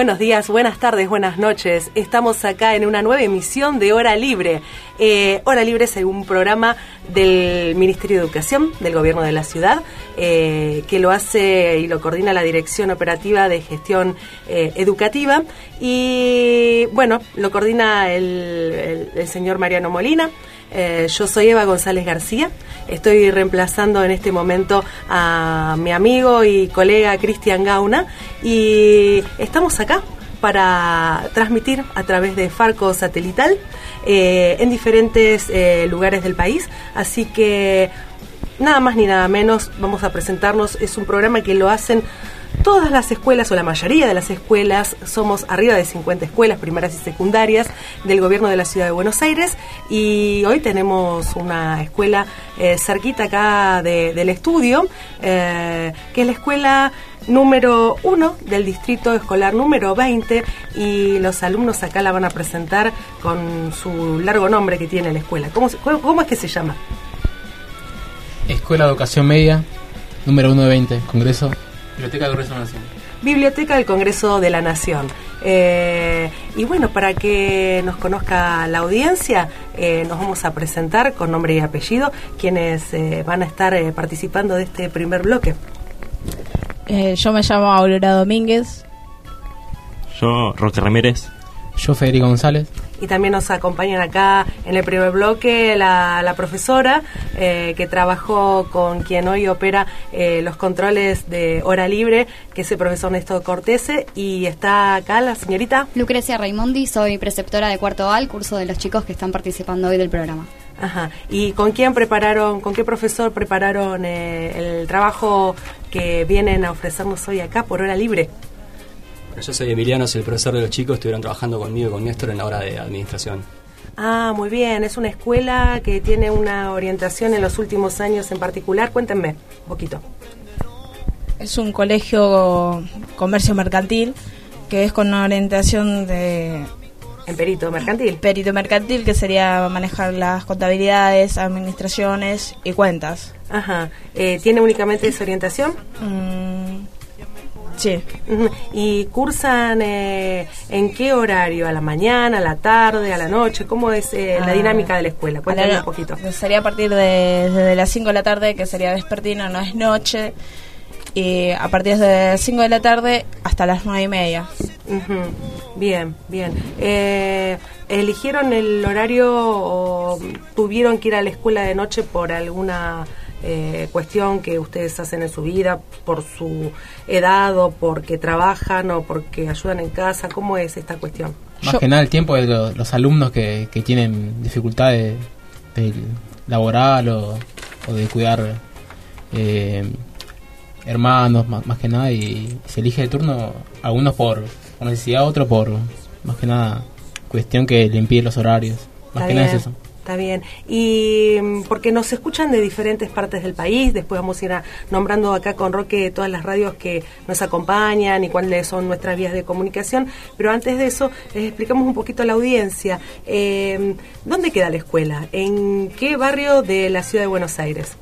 Buenos días, buenas tardes, buenas noches. Estamos acá en una nueva emisión de Hora Libre. Eh, Hora Libre es un programa del Ministerio de Educación del Gobierno de la Ciudad eh, que lo hace y lo coordina la Dirección Operativa de Gestión eh, Educativa y bueno, lo coordina el señor Mariano Molina. Eh, yo soy Eva González García, estoy reemplazando en este momento a mi amigo y colega Cristian Gauna y estamos acá para transmitir a través de Farco Satelital eh, en diferentes eh, lugares del país. Así que nada más ni nada menos vamos a presentarnos. Es un programa que lo hacen todas las escuelas o la mayoría de las escuelas, somos arriba de 50 escuelas primarias y secundarias del gobierno de la ciudad de Buenos Aires y hoy tenemos una escuela eh, cerquita acá del estudio, eh, que es la escuela número 1 del distrito escolar número 20 y los alumnos acá la van a presentar con su largo nombre que tiene la escuela. ¿Cómo, cómo es que se llama? Escuela de Educación Media, número 1 de 20, Congreso Biblioteca del Congreso de la Nación. Biblioteca del Congreso de la Nación. Eh, y bueno, para que nos conozca la audiencia, eh, nos vamos a presentar con nombre y apellido quienes eh, van a estar participando de este primer bloque. yo me llamo Aurora Domínguez. Yo, Roque Ramírez. Yo, Federico González. Y también nos acompañan acá en el primer bloque la, profesora eh, que trabajó con quien hoy opera eh, los controles de hora libre, que es el profesor Néstor Cortese. Y está acá la señorita. Lucrecia Raimondi, soy preceptora de cuarto A, el curso de los chicos que están participando hoy del programa. Ajá. ¿Y con quién prepararon, con qué profesor prepararon eh, el trabajo que vienen a ofrecernos hoy acá por hora libre? Yo soy Emiliano, soy el profesor de los chicos, estuvieron trabajando conmigo y con Néstor en la hora de administración. Ah, muy bien, es una escuela que tiene una orientación en los últimos años en particular. Cuéntenme un poquito. Es un colegio comercio mercantil que es con una orientación de... En perito mercantil. Perito mercantil, que sería manejar las contabilidades, administraciones y cuentas. Ajá. Eh, ¿Tiene únicamente esa orientación? Mm, Sí. ¿Y cursan eh, en qué horario? ¿A la mañana, a la tarde, a la noche? ¿Cómo es eh, la ah, dinámica de la escuela? Cuéntame un poquito. Sería a partir de desde las 5 de la tarde, que sería vespertino, no es noche. Y a partir de las 5 de la tarde hasta las 9 y media. Bien, bien. Eh, ¿Eligieron el horario o tuvieron que ir a la escuela de noche por alguna eh, cuestión que ustedes hacen en su vida por su edad o porque trabajan o porque ayudan en casa? ¿Cómo es esta cuestión? Más que nada el tiempo de los, alumnos que, que, tienen dificultades de, laboral o, de cuidar eh, hermanos, más, que nada, y se elige el turno, algunos por, necesidad, otros por, más que nada, cuestión que le impide los horarios. Más que nada es eso. Está bien. Y mm, porque nos escuchan de diferentes partes del país, después vamos a ir nombrando acá con Roque todas las radios que nos acompañan y cuáles son nuestras vías de comunicación, pero antes de eso les explicamos un poquito a la audiencia. Eh, ¿Dónde queda la escuela? ¿En qué barrio de la ciudad de Buenos Aires?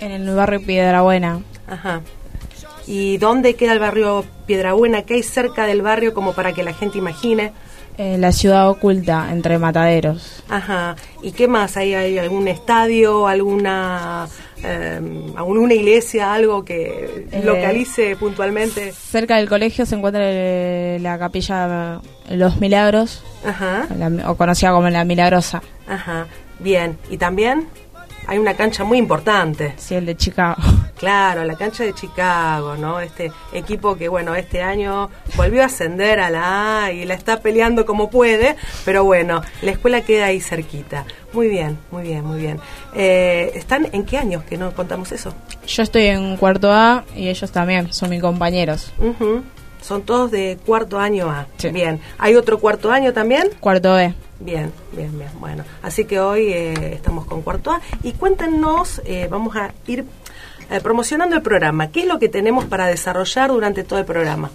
En el barrio Piedrabuena. Ajá. ¿Y dónde queda el barrio Piedrabuena? ¿Qué hay cerca del barrio como para que la gente imagine? Eh, la ciudad oculta entre mataderos. Ajá. ¿Y qué más? ¿Hay, hay algún estadio, alguna, em, alguna iglesia, algo que eh, localice puntualmente? Cerca del colegio se encuentra la capilla Los Milagros, Ajá. o conocida como la Milagrosa. Ajá. Bien. ¿Y también? Hay una cancha muy importante. Sí, el de Chicago. Claro, la cancha de Chicago, ¿no? Este equipo que, bueno, este año volvió a ascender a la A y la está peleando como puede, pero bueno, la escuela queda ahí cerquita. Muy bien, muy bien, muy bien. Eh, ¿Están en qué años que no contamos eso? Yo estoy en cuarto A y ellos también, son mis compañeros. Son todos de cuarto año A. Bien. ¿Hay otro cuarto año también? Cuarto B. Bien, bien, bien. Bueno, así que hoy eh, estamos con Cuarto A y cuéntenos, eh, vamos a ir eh, promocionando el programa. ¿Qué es lo que tenemos para desarrollar durante todo el programa?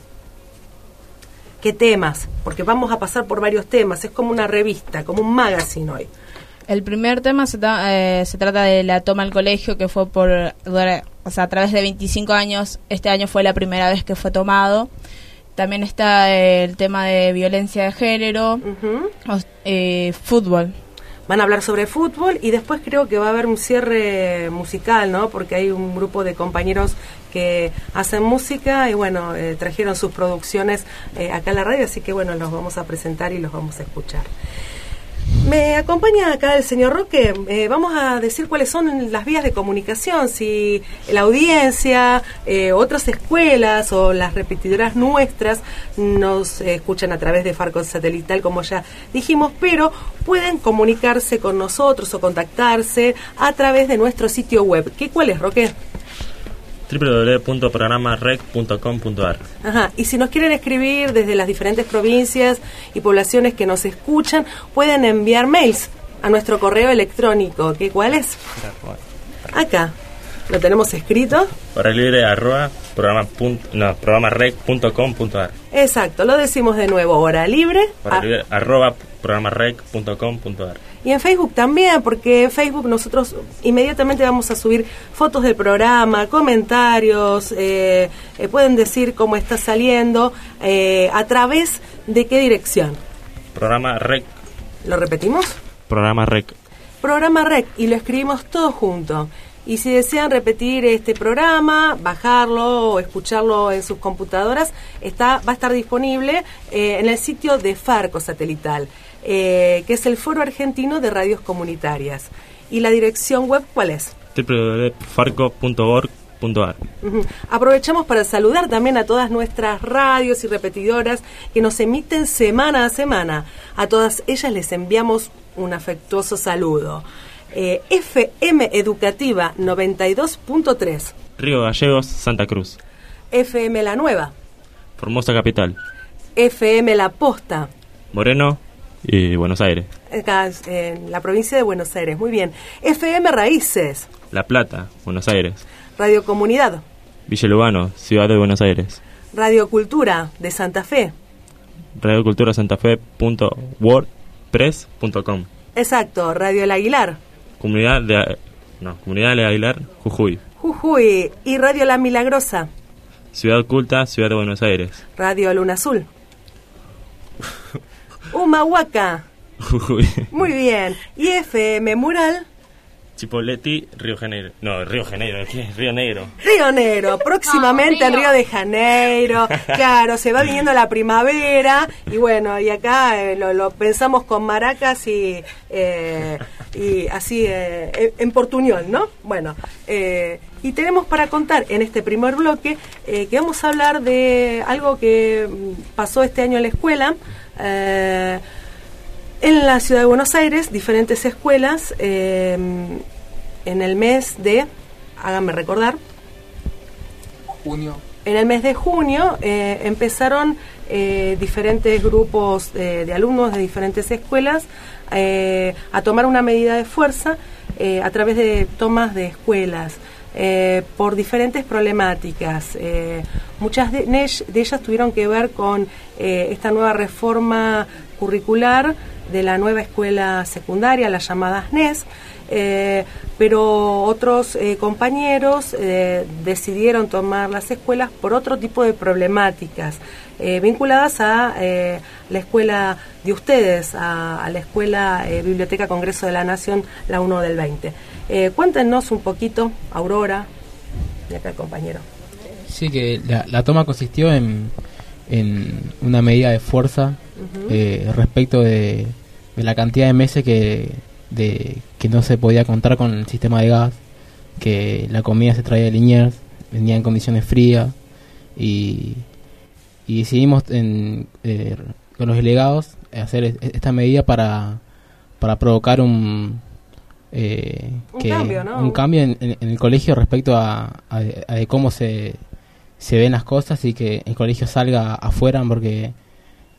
¿Qué temas? Porque vamos a pasar por varios temas. Es como una revista, como un magazine hoy. El primer tema se, eh, se trata de la toma al colegio, que fue por, o sea, a través de 25 años. Este año fue la primera vez que fue tomado. También está el tema de violencia de género, eh, fútbol. Van a hablar sobre fútbol y después creo que va a haber un cierre musical, ¿no? Porque hay un grupo de compañeros que hacen música y bueno, eh, trajeron sus producciones eh, acá a la radio, así que bueno, los vamos a presentar y los vamos a escuchar. Me acompaña acá el señor Roque. Eh, vamos a decir cuáles son las vías de comunicación. Si la audiencia, eh, otras escuelas o las repetidoras nuestras nos escuchan a través de Farco Satelital, como ya dijimos, pero pueden comunicarse con nosotros o contactarse a través de nuestro sitio web. ¿Qué cuál es, Roque? www.programarec.com.ar Ajá, y si nos quieren escribir desde las diferentes provincias y poblaciones que nos escuchan, pueden enviar mails a nuestro correo electrónico. ¿Qué cuál es? Acá. Lo tenemos escrito. Hora libre arroba programa punto- no, programarec.com.ar Exacto, lo decimos de nuevo, hora libre. Ah, libre arroba programarec.com.ar y en Facebook también, porque en Facebook nosotros inmediatamente vamos a subir fotos del programa, comentarios, eh, eh, pueden decir cómo está saliendo, eh, a través de qué dirección. Programa rec, ¿Lo repetimos? programa rec. programa REC y lo escribimos todo junto. Y si desean repetir este programa, bajarlo o escucharlo en sus computadoras, está, va a estar disponible eh, en el sitio de Farco Satelital, eh, que es el Foro Argentino de Radios Comunitarias. ¿Y la dirección web cuál es? www.farco.org.ar. Aprovechamos para saludar también a todas nuestras radios y repetidoras que nos emiten semana a semana. A todas ellas les enviamos un afectuoso saludo. Eh, FM Educativa 92.3, Río Gallegos, Santa Cruz. FM La Nueva, Formosa Capital. FM La Posta, Moreno y Buenos Aires. acá en la provincia de Buenos Aires, muy bien. FM Raíces, La Plata, Buenos Aires. Radio Comunidad, Villa Lugano, Ciudad de Buenos Aires. Radio Cultura de Santa Fe, radioculturasantafe.wordpress.com exacto, Radio El Aguilar, Comunidad de no, Comunidad de Aguilar, Jujuy. Jujuy y Radio La Milagrosa. Ciudad Culta, Ciudad de Buenos Aires. Radio Luna Azul. Humahuaca. Muy bien. Y FM Mural. Chipoleti, Río Janeiro. No, Río Janeiro, ¿qué es? Río Negro. Río Negro, próximamente en Río de Janeiro. Claro, se va viniendo la primavera y bueno, y acá eh, lo, lo pensamos con maracas y, eh, y así eh, en- en portuñol, ¿no? Bueno, eh, y tenemos para contar en este primer bloque eh, que vamos a hablar de algo que mm, pasó este año en la escuela. Eh, en la ciudad de Buenos Aires, diferentes escuelas, eh, en el mes de, háganme recordar, Junio. en el mes de junio eh, empezaron diferentes grupos de alumnos de diferentes escuelas a tomar una medida de fuerza a través de tomas de escuelas por diferentes problemáticas. Muchas de, de ellas tuvieron que ver con eh, esta nueva reforma curricular de la nueva escuela secundaria, las llamadas NES, eh, pero otros eh, compañeros eh, decidieron tomar las escuelas por otro tipo de problemáticas vinculadas a la escuela de ustedes, a, a la escuela Biblioteca Congreso de la Nación, la 1 del 20. Eh, cuéntenos un poquito, Aurora, y acá el compañero. Sí, que la, la toma consistió en, en una medida de fuerza eh, respecto de, de la cantidad de meses que, de, que no se podía contar con el sistema de gas, que la comida se traía de Liniers, venía en condiciones frías y, y decidimos en, eh, con los delegados hacer es- esta medida para, para provocar un, eh, Un cambio, ¿no? un cambio en, en- en el colegio respecto a, a a de cómo se, se ven las cosas y que el colegio salga afuera porque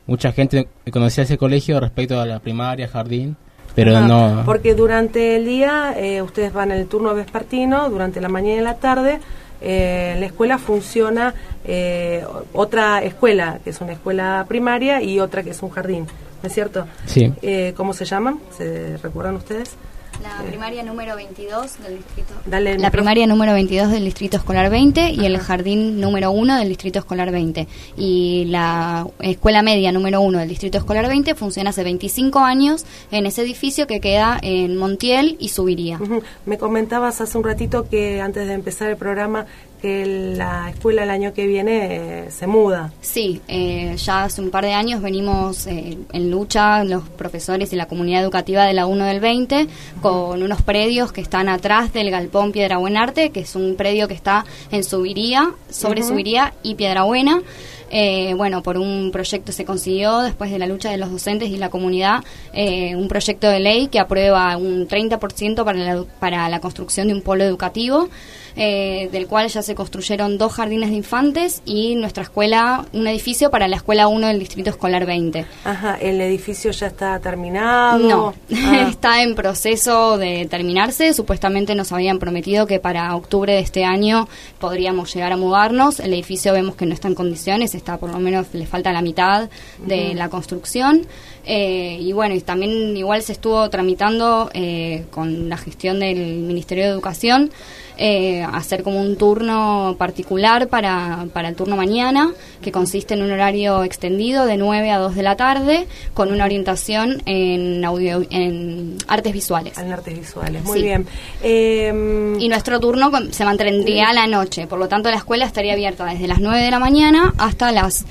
mucha gente conocía ese colegio respecto a la primaria, jardín, pero no... Porque durante el día eh, ustedes van en el turno vespertino, durante la mañana y la tarde. eh, la escuela funciona eh, otra escuela, que es una escuela primaria, y otra que es un jardín, ¿no es cierto? Sí. Eh, ¿Cómo se llaman? ¿Se recuerdan ustedes? La primaria número 22 del distrito. Dale La micrófono. primaria número 22 del distrito escolar 20 y el jardín número 1 del distrito escolar 20. Y la escuela media número 1 del distrito escolar 20 funciona hace 25 años en ese edificio que queda en Montiel y Subiría. Me comentabas hace un ratito que antes de empezar el programa que la escuela el año que viene eh, se muda. Sí, eh, ya hace un par de años venimos eh, en lucha los profesores y la comunidad educativa de la 1 del 20 con unos predios que están atrás del Galpón Piedra Buenarte, que es un predio que está en Subiría, sobre. Subiría y Piedra Buena. Eh, bueno, por un proyecto se consiguió, después de la lucha de los docentes y la comunidad, eh, un proyecto de ley que aprueba un 30% para la, para la construcción de un polo educativo, eh, del cual ya se construyeron dos jardines de infantes y nuestra escuela, un edificio para la escuela 1 del Distrito Escolar 20. Ajá, ¿el edificio ya está terminado? No, Ah. está en proceso de terminarse. Supuestamente nos habían prometido que para octubre de este año podríamos llegar a mudarnos. El edificio vemos que no está en condiciones, está por lo menos le falta la mitad de la construcción. Eh, y bueno, y también igual se estuvo tramitando eh, con la gestión del Ministerio de Educación eh, hacer como un turno particular para, para el turno mañana, que consiste en un horario extendido de 9 a 2 de la tarde, con una orientación en, audio, en artes visuales. En artes visuales, muy Sí. bien. Eh, Y nuestro turno se mantendría a la noche, por lo tanto la escuela estaría abierta desde las 9 de la mañana hasta las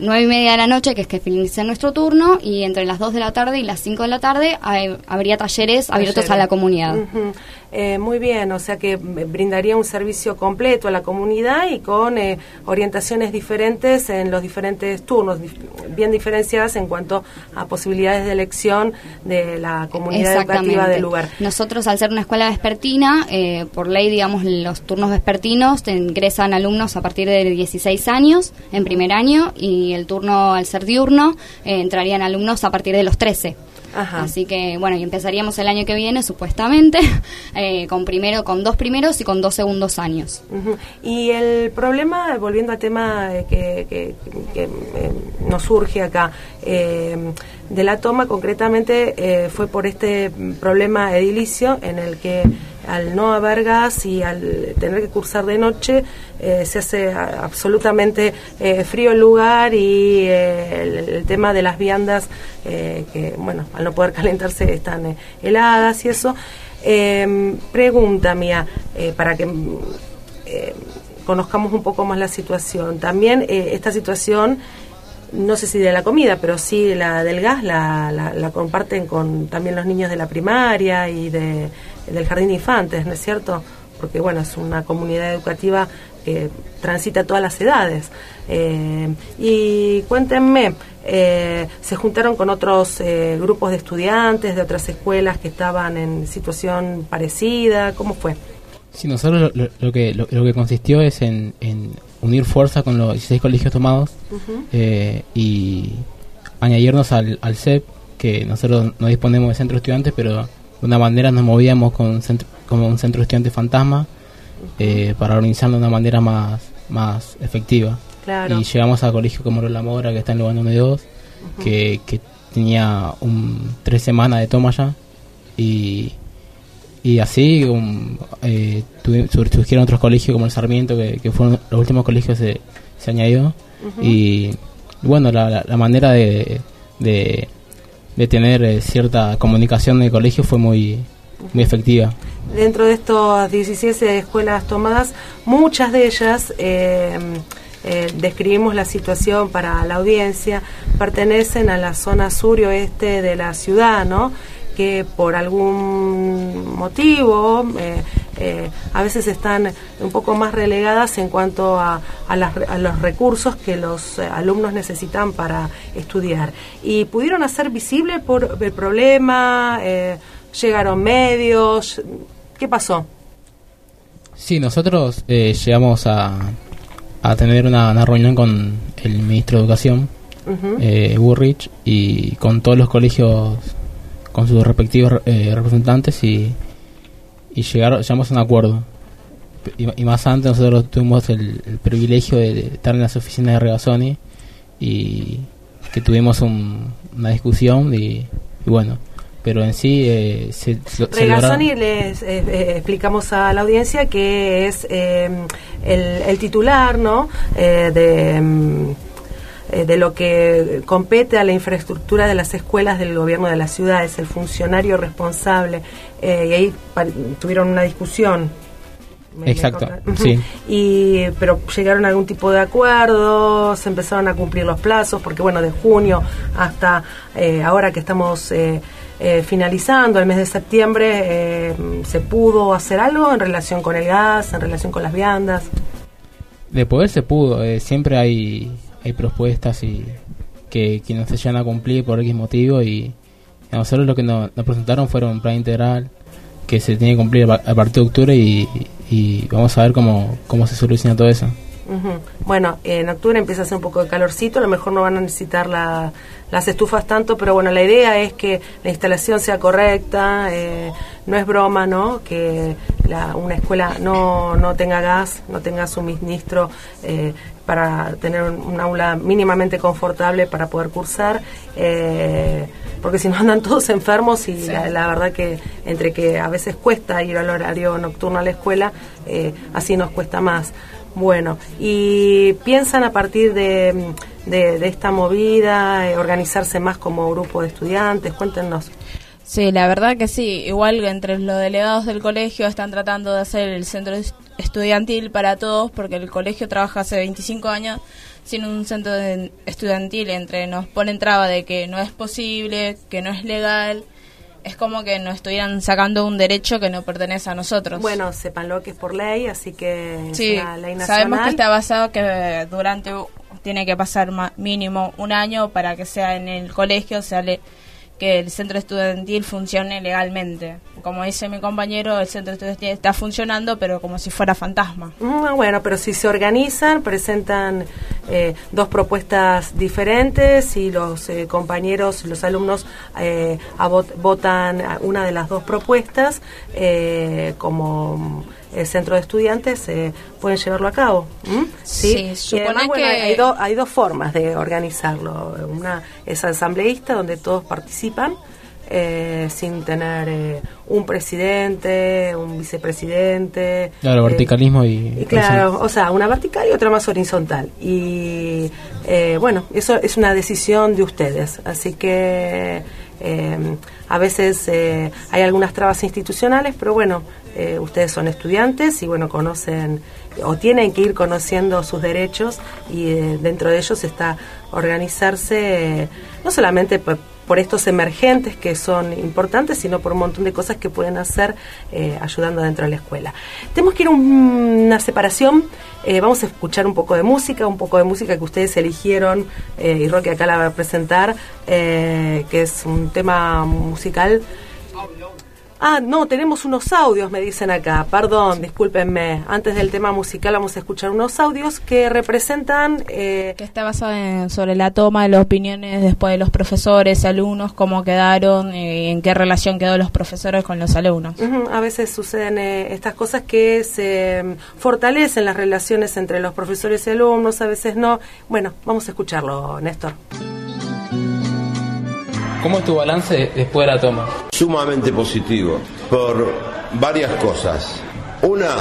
9 y media de la noche, que es que finaliza nuestro turno, y entre las 2 de la tarde y las 5 de la tarde hay- habría talleres abiertos a la comunidad. Eh, muy bien, o sea que brindaría un servicio completo a la comunidad y con eh, orientaciones diferentes en los diferentes turnos, bien diferenciadas en cuanto a posibilidades de elección de la comunidad educativa del lugar. Nosotros, al ser una escuela vespertina, eh, por ley, digamos, los turnos vespertinos te ingresan alumnos a partir de 16 años en primer año y el turno, al ser diurno, eh, entrarían alumnos a partir de los 13. Ajá. Así que, bueno, y empezaríamos el año que viene, supuestamente, eh, con primero, con dos primeros y con dos segundos años. Y el problema, volviendo al tema que, que- que, eh, nos surge acá, eh, de la toma concretamente eh, fue por este problema edilicio en el que al no haber gas y al tener que cursar de noche eh, se hace absolutamente eh, frío el lugar y el, el tema de las viandas que bueno al no poder calentarse están heladas y eso Eh, pregunta mía para que conozcamos un poco más la situación. También esta situación, no sé si de la comida, pero sí la del gas, la, la, comparten con también los niños de la primaria y de, del jardín de infantes, ¿no es cierto? Porque bueno, es una comunidad educativa que transita todas las edades. Eh, y cuéntenme, eh, ¿se juntaron con otros eh, grupos de estudiantes de otras escuelas que estaban en situación parecida? ¿Cómo fue? Sí, nosotros lo, lo- que, lo, que consistió es en unir fuerza con los 16 colegios tomados eh, y añadirnos al, al CEP, que nosotros no disponemos de centro de estudiantes, pero de una manera nos movíamos con un centro, como un centro de estudiantes fantasma eh, para organizarlo de una manera más, más efectiva. Claro. Y llegamos al colegio como La Mora, que está en Lugano 2, que, que tenía un, tres semanas de toma ya. Y, y así um, eh, surgieron otros colegios como el Sarmiento, que, que fueron los últimos colegios que se, se añadió. Y bueno, la, la, la manera de, de, de tener eh, cierta comunicación en el colegio fue muy, muy efectiva. Dentro de estas 16 escuelas tomadas, muchas de ellas, eh, eh, describimos la situación para la audiencia, pertenecen a la zona sur y oeste de la ciudad, ¿no? Que por algún motivo eh, eh, a veces están un poco más relegadas en cuanto a, a, las- a los recursos que los eh, alumnos necesitan para estudiar. ¿Y pudieron hacer visible por el problema? Eh, ¿Llegaron medios? ¿Qué pasó? Sí, nosotros eh, llegamos a, a tener una, una reunión con el ministro de Educación eh, Burrich, y con todos los colegios, con sus respectivos eh, representantes, y, y llegar, llegamos a un acuerdo. Y, más antes nosotros tuvimos el, privilegio de, estar en las oficinas de Regazzoni y que tuvimos una discusión y, bueno, pero en sí eh, se, Regazzoni les eh, eh, explicamos a la audiencia que es el, el, titular ¿no? de mm, de lo que compete a la infraestructura de las escuelas del gobierno de la ciudad, es el funcionario responsable. y ahí tuvieron una discusión Exacto, sí. Y, pero llegaron a algún tipo de acuerdo, se empezaron a cumplir los plazos, porque bueno, de junio hasta eh, ahora que estamos eh, eh, finalizando el mes de septiembre, ¿se pudo hacer algo en relación con el gas, en relación con las viandas? De poder se pudo, siempre hay, hay propuestas y que, que no se llegan a cumplir por X motivo y a nosotros lo que nos, nos presentaron fueron un plan integral que se tiene que cumplir a partir de octubre y, y vamos a ver cómo, cómo se soluciona todo eso. Bueno, en octubre empieza a hacer un poco de calorcito, a lo mejor no van a necesitar las estufas tanto, pero bueno, la idea es que la instalación sea correcta, eh, no es broma, ¿no? Que una escuela no, no tenga gas, no tenga suministro eh, para tener un, aula mínimamente confortable para poder cursar. Eh, porque si no andan todos enfermos y la, verdad que entre que a veces cuesta ir al horario nocturno a la escuela, eh, así nos cuesta más. Bueno, y piensan a partir de, de, esta movida, eh, organizarse más como grupo de estudiantes, cuéntenos. Sí, la verdad que sí. Igual entre los delegados del colegio están tratando de hacer el centro estudiantil para todos, porque el colegio trabaja hace 25 años sin un centro estudiantil entre nos ponen traba de que no es posible, que no es legal, es como que nos estuvieran sacando un derecho que no pertenece a nosotros. Bueno, sepanlo que es por ley, así que sí, es una ley nacional. Sabemos que está basado que durante tiene que pasar mínimo un año para que sea en el colegio, sea que el centro estudiantil funcione legalmente. Como dice mi compañero, el centro estudiantil está funcionando, pero como si fuera fantasma. Mm, bueno, pero si se organizan, presentan eh, dos propuestas diferentes y los eh, compañeros, los alumnos eh, votan una de las dos propuestas como el centro de estudiantes eh, pueden llevarlo a cabo. Sí, y además, bueno, hay, hay dos formas de organizarlo. Una es asambleísta, donde todos participan. Eh, sin tener eh, un presidente, un vicepresidente. Claro, verticalismo y, Claro, o sea, una vertical y otra más horizontal. Y bueno, eso es una decisión de ustedes. Así que a veces hay algunas trabas institucionales, pero bueno, eh, ustedes son estudiantes y bueno, conocen o tienen que ir conociendo sus derechos y eh, dentro de ellos está organizarse eh, no solamente por, estos emergentes que son importantes, sino por un montón de cosas que pueden hacer ayudando dentro de la escuela. Tenemos que ir a una separación, vamos a escuchar un poco de música, un poco de música que ustedes eligieron y Roque acá la va a presentar, que es un tema musical Ah, no, tenemos unos audios, me dicen acá. Perdón, discúlpenme. Antes del tema musical vamos a escuchar unos audios que representan... Eh, que está basado en, sobre la toma de las opiniones después de los profesores, alumnos, cómo quedaron, eh, en qué relación quedó los profesores con los alumnos. A veces suceden eh, estas cosas que se mm, fortalecen las relaciones entre los profesores y alumnos, a veces no. Bueno, vamos a escucharlo, Néstor. ¿Cómo es tu balance después de la toma? Sumamente positivo, por varias cosas. Una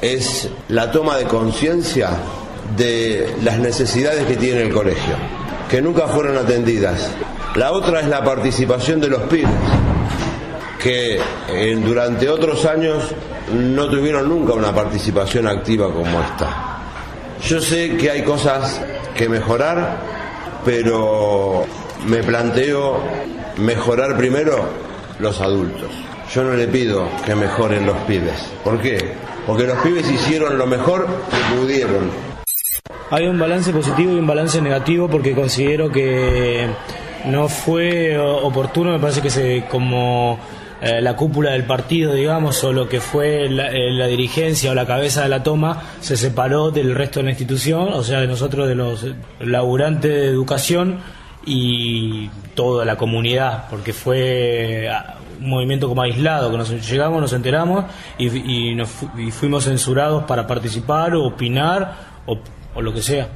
es la toma de conciencia de las necesidades que tiene el colegio, que nunca fueron atendidas. La otra es la participación de los pibes, que durante otros años no tuvieron nunca una participación activa como esta. Yo sé que hay cosas que mejorar, pero me planteo mejorar primero los adultos. Yo no le pido que mejoren los pibes. ¿Por qué? Porque los pibes hicieron lo mejor que pudieron. Hay un balance positivo y un balance negativo porque considero que no fue oportuno, me parece que se como eh, la cúpula del partido, digamos, o lo que fue la, eh, la, dirigencia o la cabeza de la toma, se separó del resto de la institución, o sea, de nosotros, de los laburantes de educación y toda la comunidad, porque fue ah, un movimiento como aislado, que nos llegamos, nos enteramos y, nos, y fuimos censurados para participar o opinar o, o lo que sea.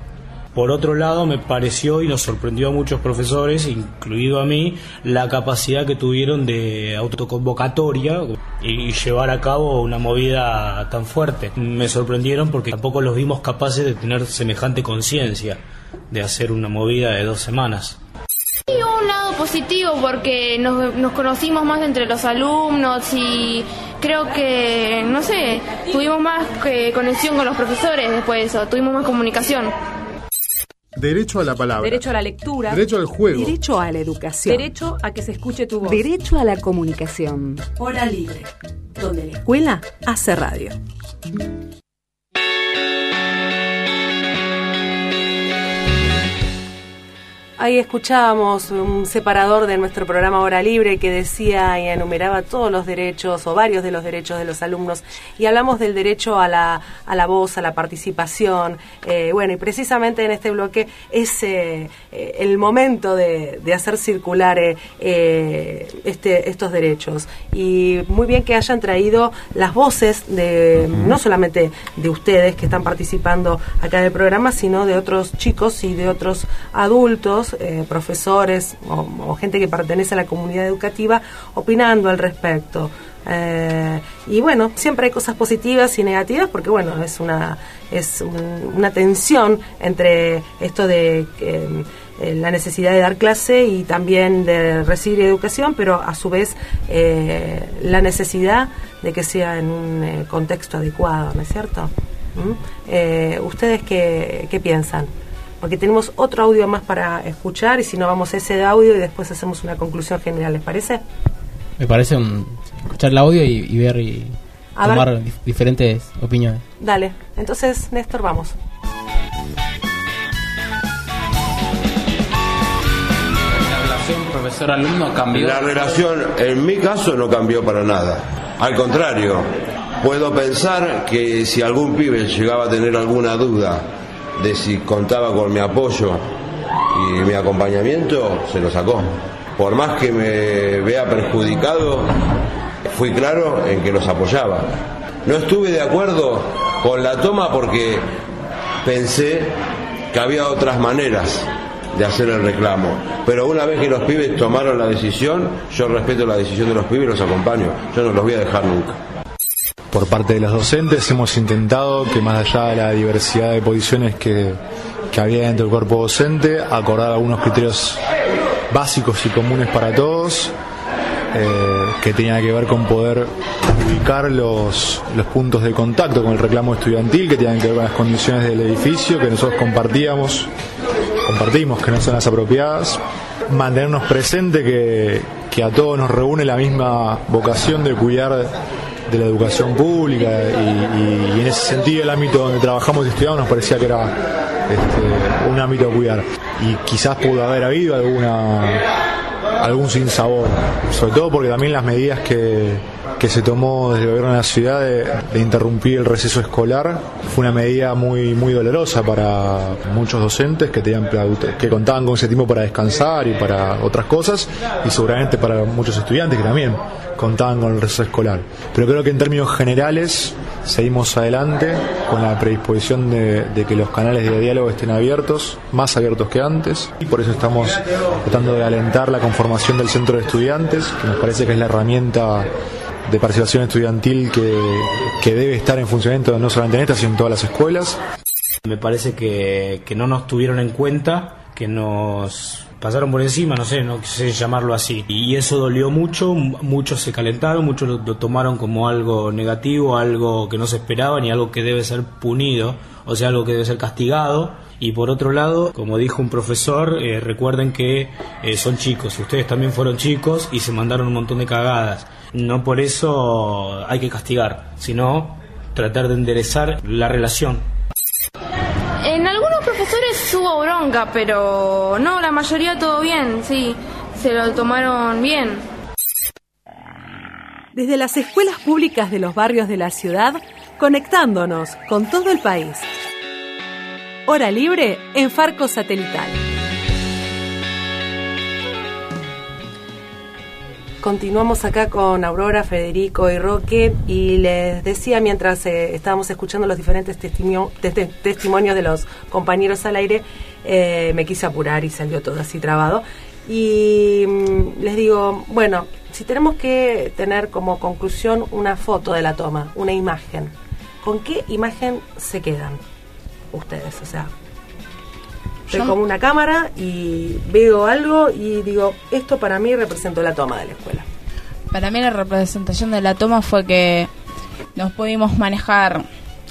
Por otro lado, me pareció y nos sorprendió a muchos profesores, incluido a mí, la capacidad que tuvieron de autoconvocatoria y llevar a cabo una movida tan fuerte. Me sorprendieron porque tampoco los vimos capaces de tener semejante conciencia de hacer una movida de dos semanas. Y un lado positivo porque nos, nos, conocimos más entre los alumnos y creo que, no sé, tuvimos más que conexión con los profesores después de eso, tuvimos más comunicación. Derecho a la palabra. Derecho a la lectura. Derecho al juego. Derecho a la educación. Derecho a que se escuche tu voz. Derecho a la comunicación. Hora libre, donde la escuela hace radio. Ahí escuchábamos un separador de nuestro programa Hora Libre que decía y enumeraba todos los derechos o varios de los derechos de los alumnos y hablamos del derecho a la, a la voz, a la participación. Eh, bueno, y precisamente en este bloque es eh, el momento de, de hacer circular eh, este, estos derechos. Y muy bien que hayan traído las voces de no solamente de ustedes que están participando acá en el programa, sino de otros chicos y de otros adultos eh, profesores o, gente que pertenece a la comunidad educativa opinando al respecto. Eh, y bueno, siempre hay cosas positivas y negativas porque bueno, es una, es un, una tensión entre esto de eh, la necesidad de dar clase y también de recibir educación, pero a su vez la necesidad de que sea en un contexto adecuado, ¿no es cierto? ¿Mm? ¿Ustedes qué, qué piensan? Porque tenemos otro audio más para escuchar y si no vamos a ese audio y después hacemos una conclusión general, ¿les parece? Me parece un, escuchar el audio y, y ver y a tomar dif diferentes opiniones. Dale, entonces Néstor, vamos. La relación profesor-alumno cambió. La relación, en mi caso, no cambió para nada. Al contrario, puedo pensar que si algún pibe llegaba a tener alguna duda de si contaba con mi apoyo y mi acompañamiento, se lo sacó. Por más que me vea perjudicado, fui claro en que los apoyaba. No estuve de acuerdo con la toma porque pensé que había otras maneras de hacer el reclamo. Pero una vez que los pibes tomaron la decisión, yo respeto la decisión de los pibes y los acompaño. Yo no los voy a dejar nunca por parte de los docentes. Hemos intentado que más allá de la diversidad de posiciones que, que había dentro del cuerpo docente, acordar algunos criterios básicos y comunes para todos, eh, que tenían que ver con poder ubicar los, los puntos de contacto con el reclamo estudiantil, que tenían que ver con las condiciones del edificio que nosotros compartíamos, compartimos que no son las apropiadas, mantenernos presente que, que a todos nos reúne la misma vocación de cuidar de la educación pública y, en ese sentido el ámbito donde trabajamos y estudiamos nos parecía que era este, un ámbito a cuidar. Y quizás pudo haber habido alguna algún sinsabor sobre todo porque también las medidas que, que se tomó desde el gobierno de la ciudad de, de, interrumpir el receso escolar fue una medida muy muy dolorosa para muchos docentes que tenían que contaban con ese tiempo para descansar y para otras cosas y seguramente para muchos estudiantes que también contaban con el receso escolar. Pero creo que en términos generales seguimos adelante con la predisposición de, de, que los canales de diálogo estén abiertos, más abiertos que antes, y por eso estamos tratando de alentar la conformación del centro de estudiantes, que nos parece que es la herramienta de participación estudiantil que, que debe estar en funcionamiento no solamente en estas, sino en todas las escuelas. Me parece que, que no nos tuvieron en cuenta, que nos pasaron por encima, no sé, no sé llamarlo así. Y eso dolió mucho, muchos se calentaron, muchos lo, tomaron como algo negativo, algo que no se esperaban y algo que debe ser punido, o sea, algo que debe ser castigado. Y por otro lado, como dijo un profesor, eh, recuerden que eh, son chicos, ustedes también fueron chicos y se mandaron un montón de cagadas. No por eso hay que castigar, sino tratar de enderezar la relación bronca, pero no, la mayoría todo bien, sí, se lo tomaron bien. desde las escuelas públicas de los barrios de la ciudad, conectándonos con todo el país. Hora libre en Farco Satelital. Continuamos acá con Aurora, Federico y Roque y les decía mientras eh, estábamos escuchando los diferentes testimonios de los compañeros al aire, eh, me quise apurar y salió todo así trabado. Y mm, les digo, bueno, si tenemos que tener como conclusión una foto de la toma, una imagen, ¿con qué imagen se quedan ustedes? O sea, Yo- con una cámara y veo algo y digo, esto para mí representó la toma de la escuela. Para mí la representación de la toma fue que nos pudimos manejar,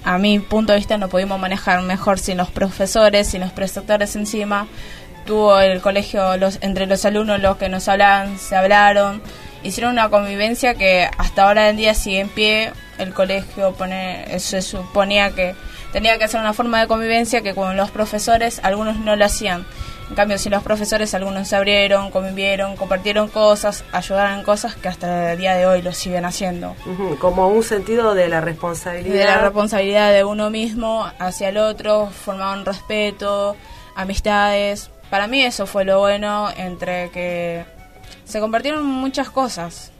a mi punto de vista no pudimos manejar mejor sin los profesores, sin los preceptores encima. Tuvo el colegio, los, entre los alumnos los que nos hablaban, se hablaron, hicieron una convivencia que hasta ahora en día sigue en pie. El colegio pone, se suponía que tenía que hacer una forma de convivencia que con los profesores algunos no lo hacían. En cambio, si los profesores algunos se abrieron, convivieron, compartieron cosas, ayudaron en cosas que hasta el día de hoy lo siguen haciendo. Como un sentido de la responsabilidad. De la responsabilidad de uno mismo hacia el otro, formaron respeto, amistades. Para mí eso fue lo bueno entre que se compartieron muchas cosas.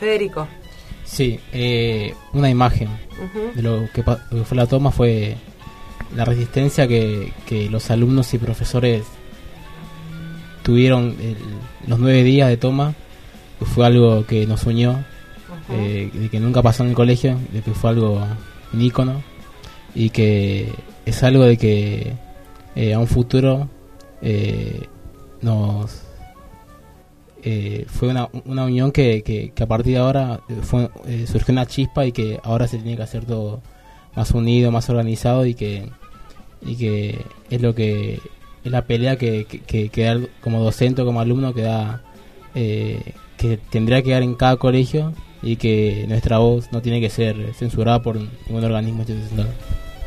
Federico. Sí, eh, una imagen de lo que fue la toma fue la resistencia que, que los alumnos y profesores tuvieron el- los nueve días de toma, que fue algo que nos unió, eh, de que nunca pasó en el colegio, de que fue algo un ícono y que es algo de que eh, a un futuro eh, nos eh, fue una, una unión que, que, que a partir de ahora fue, surgió una chispa y que ahora se tiene que hacer todo más unido, más organizado y que y que es lo que es la pelea que, que, que- como docente o como alumno que da eh, que tendría que dar en cada colegio y que nuestra voz no tiene que ser censurada por ningún organismo institucional.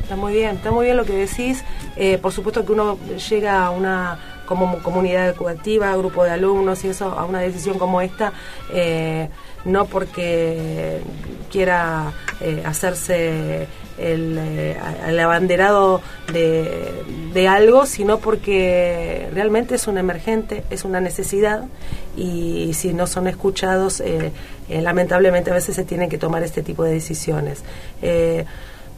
Está muy bien, está muy bien lo que decís. Eh, por supuesto que uno llega a una como comunidad educativa, grupo de alumnos y eso, a una decisión como esta, eh, no porque quiera eh, hacerse el, eh, el abanderado de, de algo, sino porque realmente es un emergente, es una necesidad y si no son escuchados, eh, lamentablemente a veces se tienen que tomar este tipo de decisiones.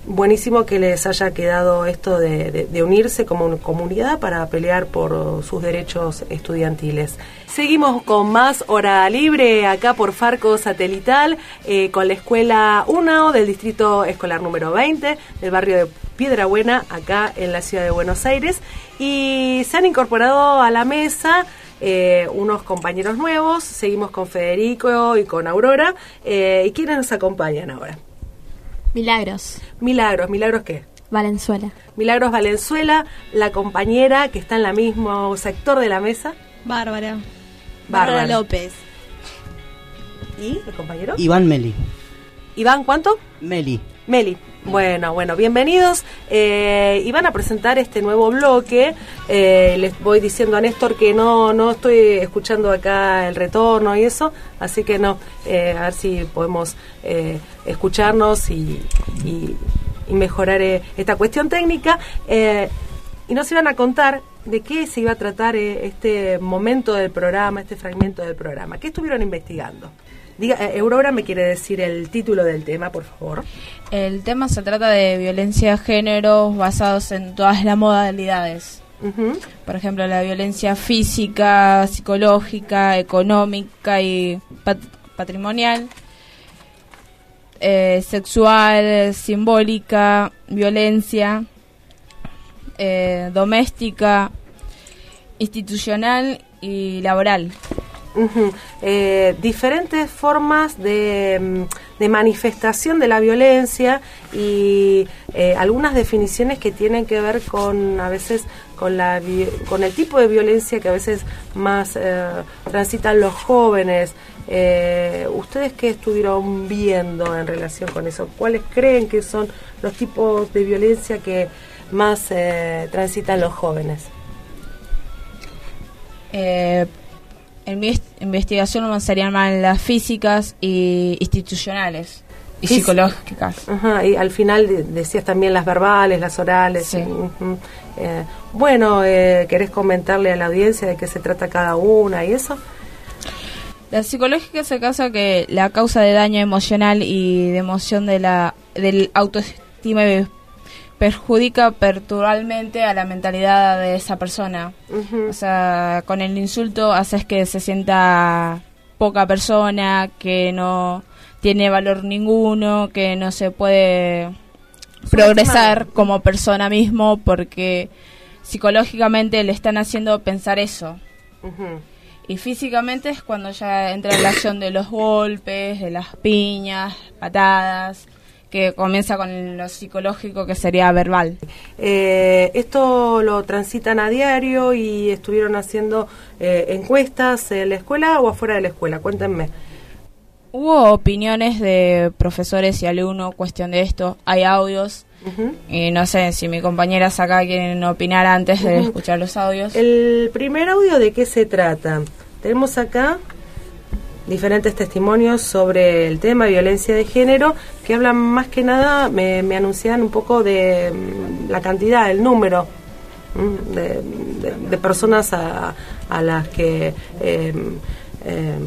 Buenísimo que les haya quedado esto de, unirse como una comunidad para pelear por sus derechos estudiantiles. Seguimos con más hora libre acá por Farco Satelital eh, con la escuela UNAO del distrito escolar número 20 del barrio de Piedra Buena acá en la ciudad de Buenos Aires y se han incorporado a la mesa eh, unos compañeros nuevos. Seguimos con Federico y con Aurora. Eh, ¿Y quiénes nos acompañan ahora? Milagros. Milagros, ¿Milagros qué? Valenzuela. Milagros Valenzuela, la compañera que está en el mismo sector de la mesa. Bárbara. Bárbara. López. ¿Y el compañero? Iván Meli. Iván, ¿cuánto? Meli. Meli. Bueno, bueno, bienvenidos. Eh, y van a presentar este nuevo bloque. Eh, les voy diciendo a Néstor que no, no estoy escuchando acá el retorno y eso, así que no, eh, a ver si podemos eh, escucharnos y, y- y mejorar eh, esta cuestión técnica. Eh, y nos iban a contar de qué se iba a tratar este momento del programa, este fragmento del programa. ¿Qué estuvieron investigando? Diga, eh, Aurora me quiere decir el título del tema, por favor. El tema se trata de violencia de género basados en todas las modalidades. Por ejemplo, la violencia física, psicológica, económica y pat- patrimonial, eh, sexual, simbólica, violencia eh, doméstica, institucional y laboral. Eh, diferentes formas de, mm, de manifestación de la violencia y eh, algunas definiciones que tienen que ver con a veces con la con el tipo de violencia que a veces más eh, transitan los jóvenes. ¿Ustedes qué estuvieron viendo en relación con eso? ¿Cuáles creen que son los tipos de violencia que más transitan los jóvenes? Investigación avanzarían más en las físicas y institucionales y psicológicas. Ajá, y al final de- decías también las verbales, las orales. Ujú. Eh, bueno, eh, ¿querés comentarle a la audiencia de qué se trata cada una y eso? La psicológica se casa que la causa de daño emocional y de emoción de la del autoestima perjudica perturbalmente a la mentalidad de esa persona. O sea, con el insulto haces que se sienta poca persona, que no tiene valor ninguno, que no se puede progresar como persona mismo porque psicológicamente le están haciendo pensar eso. Y físicamente es cuando ya entra la acción de los golpes, de las piñas, patadas, que comienza con lo psicológico que sería verbal. Eh, esto lo transitan a diario y estuvieron haciendo eh, encuestas en la escuela o afuera de la escuela. Cuéntenme. Hubo opiniones de profesores y alumnos cuestión de esto, hay audios. Y no sé si mis compañeras acá quieren opinar antes de escuchar los audios. El primer audio, ¿de qué se trata? Tenemos acá diferentes testimonios sobre el tema violencia de género que hablan más que nada, me, anuncian un poco de mm, la cantidad, el número mm, de, de- personas a, a las que, eh, eh,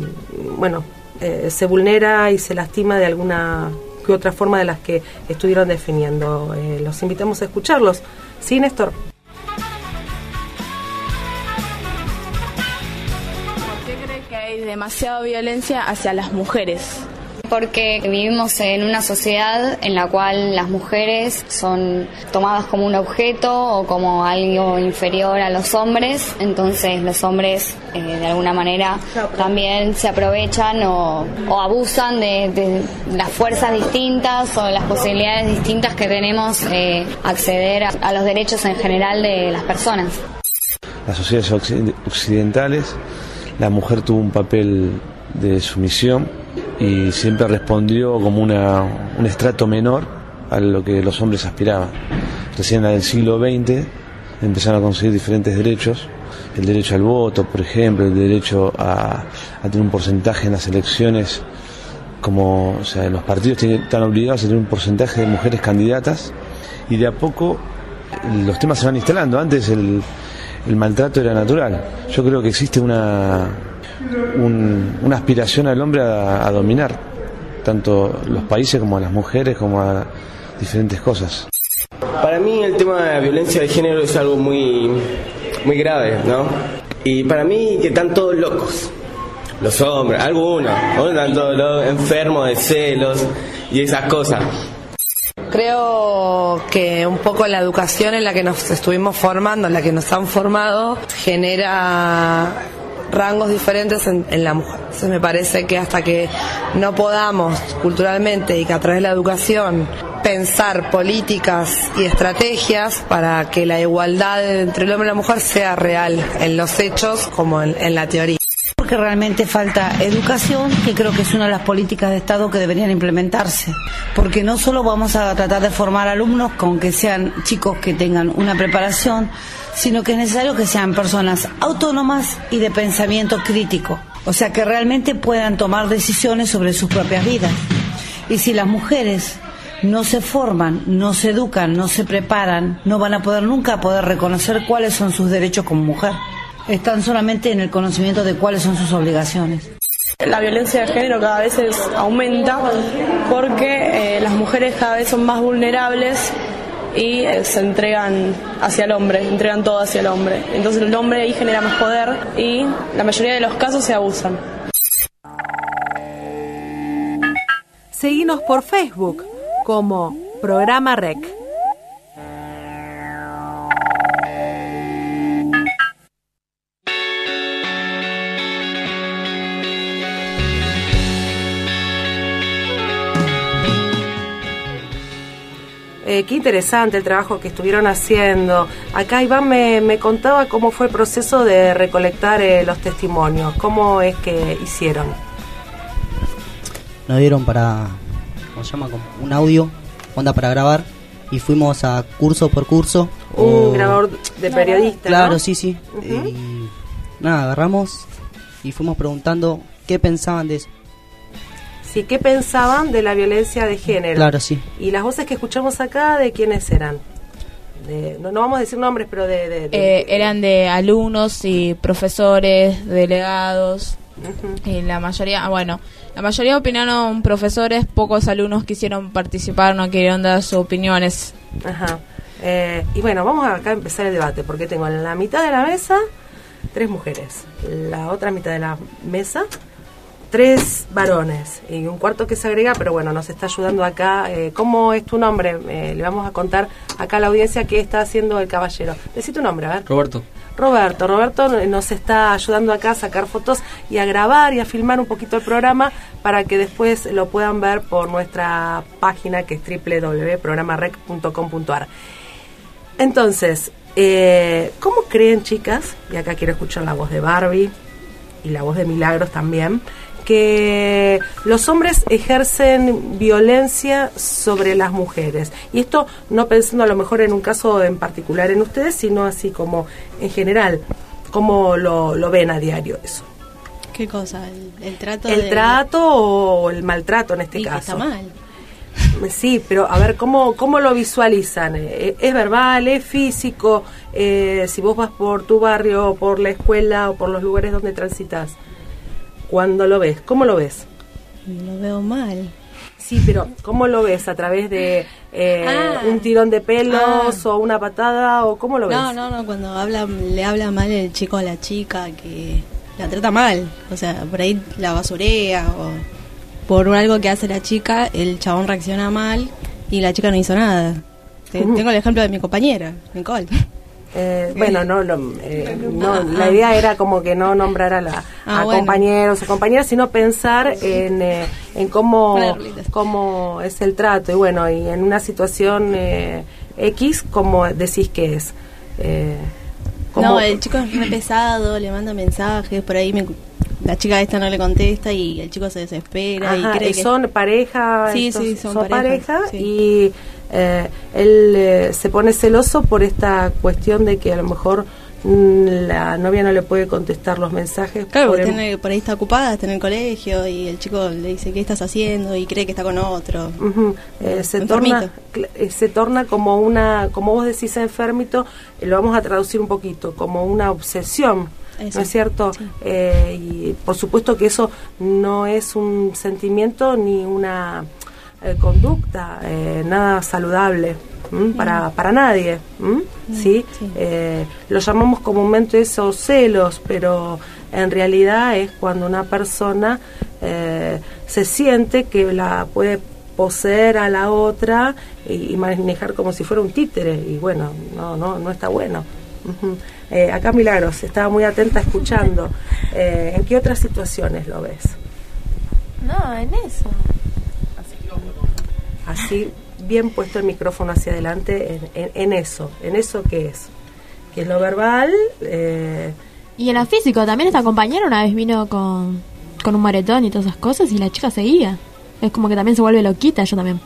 bueno, eh, se vulnera y se lastima de alguna que otra forma de las que estuvieron definiendo. Eh, los invitamos a escucharlos. ¿Sí, Néstor? Demasiada violencia hacia las mujeres? Porque vivimos en una sociedad en la cual las mujeres son tomadas como un objeto o como algo inferior a los hombres, entonces los hombres eh, de alguna manera también se aprovechan o, o abusan de, de las fuerzas distintas o de las posibilidades distintas que tenemos eh, acceder a, a los derechos en general de las personas. las sociedades occ- occidentales, la mujer tuvo un papel de sumisión y siempre respondió como una, un estrato menor a lo que los hombres aspiraban. Recién en el siglo XX empezaron a conseguir diferentes derechos, el derecho al voto, por ejemplo, el derecho a, a tener un porcentaje en las elecciones, como o sea, los partidos están obligados a tener un porcentaje de mujeres candidatas y de a poco los temas se van instalando. Antes el, el maltrato era natural. Yo creo que existe una, un- una aspiración al hombre a, dominar tanto los países como a las mujeres, como a diferentes cosas. Para mí el tema de la violencia de género es algo muy, muy grave, ¿no? Y para mí que están todos locos. Los hombres, algunos, ¿no? están todos locos, enfermos de celos y esas cosas. Creo que un poco la educación en la que nos estuvimos formando, en la que nos han formado, genera rangos diferentes en, la mujer. Entonces me parece que hasta que no podamos culturalmente y que a través de la educación pensar políticas y estrategias para que la igualdad entre el hombre y la mujer sea real en los hechos como en la teoría. Porque realmente falta educación, que creo que es una de las políticas de Estado que deberían implementarse. Porque no solo vamos a tratar de formar alumnos con que sean chicos que tengan una preparación, sino que es necesario que sean personas autónomas y de pensamiento crítico. O sea, que realmente puedan tomar decisiones sobre sus propias vidas. Y si las mujeres no se forman, no se educan, no se preparan, no van a poder nunca poder reconocer cuáles son sus derechos como mujer. Están solamente en el conocimiento de cuáles son sus obligaciones. La violencia de género cada vez es- aumenta porque eh, las mujeres cada vez son más vulnerables y eh, se entregan hacia el hombre, entregan todo hacia el hombre. Entonces el hombre ahí genera más poder y la mayoría de los casos se abusan. Seguinos por Facebook como Programa Rec. Eh, qué interesante el trabajo que estuvieron haciendo. Acá Iván me, me contaba cómo fue el proceso de recolectar eh, los testimonios, cómo es que hicieron. nos dieron para, ¿cómo se llama? Un audio, onda para grabar, y fuimos a curso por curso. Un o- grabador de periodista. Claro, ¿no? sí, sí. Y nada, agarramos y fuimos preguntando qué pensaban de eso. Sí, ¿qué pensaban de la violencia de género? Claro, sí. Y las voces que escuchamos acá, ¿de quiénes eran? De- no, no vamos a decir nombres, pero de... de- de- Eh, eran de alumnos y profesores, delegados. Y la mayoría, ah, bueno, la mayoría opinaron profesores, pocos alumnos quisieron participar, no querían dar sus opiniones. Ajá. Eh, y bueno, vamos a acá a empezar el debate, porque tengo en la mitad de la mesa tres mujeres, la otra mitad de la mesa tres varones y un cuarto que se agrega, pero bueno, nos está ayudando acá. Eh, ¿Cómo es tu nombre? Eh, le vamos a contar acá a la audiencia qué está haciendo el caballero. Decí tu nombre, a ver. Roberto. Roberto, Roberto nos está ayudando acá a sacar fotos y a grabar y a filmar un poquito el programa para que después lo puedan ver por nuestra página que es www.programarec.com.ar. Entonces, eh, ¿cómo creen chicas, y acá quiero escuchar la voz de Barbie y la voz de Milagros también, que los hombres ejercen violencia sobre las mujeres. Y esto no pensando a lo mejor en un caso en particular en ustedes, sino así como en general, cómo lo, lo ven a diario eso. ¿Qué cosa? El, el trato El de- trato o el maltrato en este Y caso. está mal. Sí, pero a ver, ¿cómo, cómo lo visualizan? Eh, ¿Es verbal, es físico? Eh, si vos vas por tu barrio, o por la escuela o por los lugares donde transitas, cuando lo ves, ¿cómo lo ves? Lo veo mal. Sí, pero ¿cómo lo ves? ¿A través de eh, Ah. un tirón de pelos o una patada o cómo lo ves? No, no, no, cuando habla, le habla mal el chico a la chica, que la trata mal. O sea, por ahí la basurea o por algo que hace la chica, el chabón reacciona mal y la chica no hizo nada. Ujú. Tengo el ejemplo de mi compañera, Nicole. Eh, bueno, no, no, eh, no, la idea era como que no nombrar a, la, Ah, a bueno. compañeros o compañeras, sino pensar en, eh, en cómo, cómo es el trato. Y bueno, y en una situación eh, X, ¿cómo decís que es? Eh, ¿cómo- No, el chico es re pesado, le manda mensajes, por ahí me- la chica esta no le contesta y el chico se desespera Ajá, y cree ¿y que... son pareja, Sí, estos- sí, son pareja, pareja, sí. y eh, él eh, se pone celoso por esta cuestión de que a lo mejor mm, la novia no le puede contestar los mensajes. Claro, por porque el- por ahí está ocupada, está en el colegio y el chico le dice, ¿qué estás haciendo? Y cree que está con otro. Eh, se Enfermito. torna cl- se torna como una como vos decís enfermito lo vamos a traducir un poquito como una obsesión Eso, no es cierto Eh, y por supuesto que eso no es un sentimiento ni una eh, conducta eh, nada saludable ¿m? para para nadie ¿m? sí, Eh, lo llamamos comúnmente esos celos pero en realidad es cuando una persona eh, se siente que la puede poseer a la otra y, y manejar como si fuera un títere y bueno no no no está bueno Ujú. Eh, acá Milagros estaba muy atenta escuchando Eh, en qué otras situaciones lo ves No, en eso. Así bien puesto el micrófono hacia adelante en, en- en eso en eso que es que es lo verbal eh, Y en lo físico, también esta compañera una vez vino con, con un maretón y todas esas cosas y la chica seguía. Es como que también se vuelve loquita, yo también.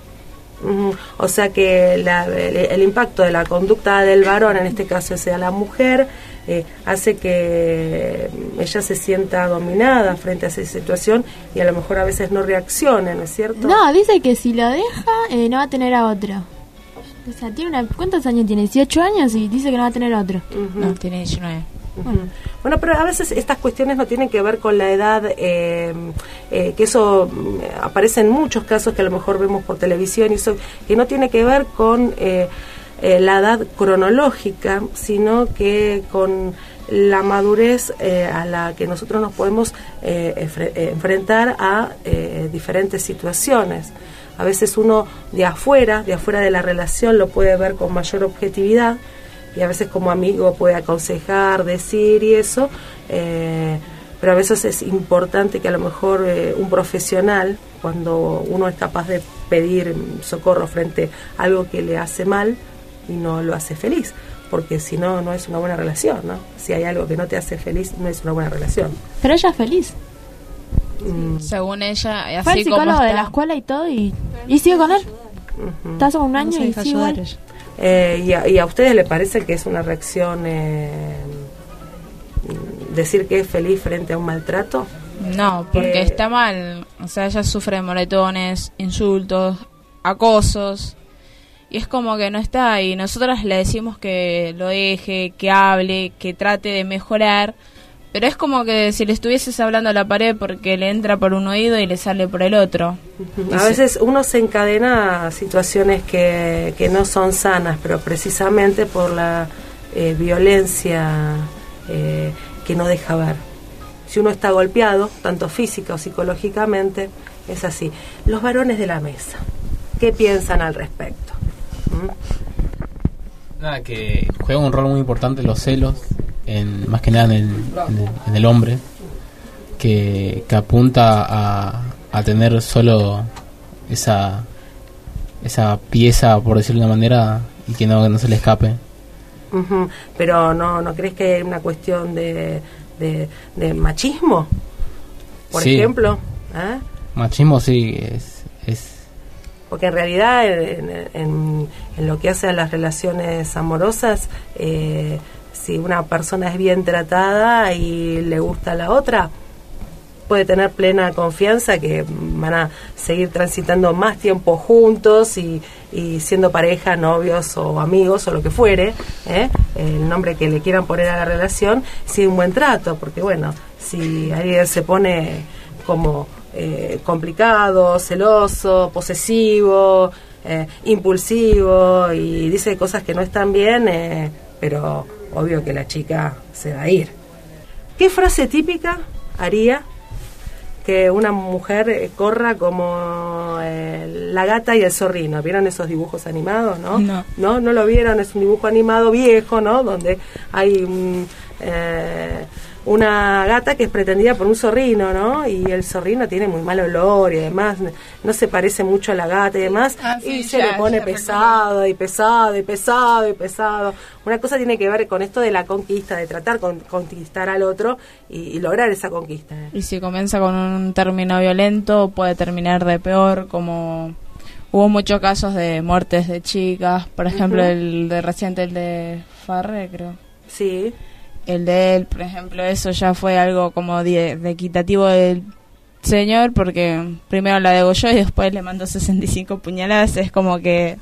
O sea que la- el, el impacto de la conducta del varón, en este caso sea la mujer, eh, hace que ella se sienta dominada frente a esa situación y a lo mejor a veces no reaccione, ¿no es cierto? No, dice que si lo deja, eh, no va a tener a otro. O sea, tiene una, ¿cuántos años tiene? 18 años y dice que no va a tener a otro. No, tiene 19. Ujú. Bueno, pero a veces estas cuestiones no tienen que ver con la edad, eh, eh, que eso mm, aparece en muchos casos que a lo mejor vemos por televisión y eso, que no tiene que ver con eh, eh, la edad cronológica, sino que con la madurez eh, a la que nosotros nos podemos eh, eh, enfrentar a diferentes situaciones. A veces uno de afuera, de afuera de la relación, lo puede ver con mayor objetividad y a veces como amigo puede aconsejar, decir y eso, pero a veces es importante que a lo mejor un profesional, cuando uno es capaz de pedir socorro frente a algo que le hace mal y no lo hace feliz, porque si no, no es una buena relación, ¿no? Si hay algo que no te hace feliz, no es una buena relación. Pero ella es feliz. Según ella, así Fue al como psicólogo de está- la escuela y todo y, y sigue con él. Está hace un año y sigue igual. Eh, y, a, y a ustedes le parece que es una reacción eh, decir que es feliz frente a un maltrato? No, porque Eh, está mal. O sea, ella sufre de moretones, insultos, acosos. Y es como que no está. Y nosotras le decimos que lo deje, que hable, que trate de mejorar. Pero es como que si le estuvieses hablando a la pared porque le entra por un oído y le sale por el otro. A veces uno se encadena a situaciones que, que no son sanas, pero precisamente por la eh, violencia eh, que no deja ver. Si uno está golpeado, tanto física o psicológicamente, es así. Los varones de la mesa, ¿qué piensan al respecto? Nada, que juega un rol muy importante los celos, en, más que nada en el, en el, en el hombre, que, que apunta a, a tener solo esa, esa pieza, por decirlo de una manera, y que no, no se le escape. Ujú, Pero no, ¿no crees que hay una cuestión de, de, de machismo? Por Sí. ejemplo, ¿eh? Machismo sí, es, es Porque en realidad en, lo que hace a las relaciones amorosas, eh, si una persona es bien tratada y le gusta a la otra, puede tener plena confianza que van a seguir transitando más tiempo juntos y, siendo pareja, novios o amigos o lo que fuere, ¿eh? el nombre que le quieran poner a la relación, sí un buen trato, porque bueno, si alguien se pone como eh, complicado, celoso, posesivo, eh, impulsivo y dice cosas que no están bien, eh, pero obvio que la chica se va a ir. ¿Qué frase típica haría que una mujer eh, corra como la gata y el zorrino? ¿Vieron esos dibujos animados, no? No. ¿No? ¿No lo vieron? Es un dibujo animado viejo, ¿no? Donde hay un, eh, una gata que es pretendida por un zorrino, ¿no? Y el zorrino tiene muy mal olor y además no se parece mucho a la gata y demás. Ah, sí, y se ya, le pone pesado y pesado y pesado y pesado. Una cosa tiene que ver con esto de la conquista, de tratar con conquistar al otro y, y lograr esa conquista. Y si comienza con un término violento, puede terminar de peor, como hubo muchos casos de muertes de chicas, por ejemplo, el de reciente, el de Farre, creo. Sí. El de él, por ejemplo, eso ya fue algo como de, de equitativo del señor, porque primero la degolló y después le mandó 65 puñaladas, es como que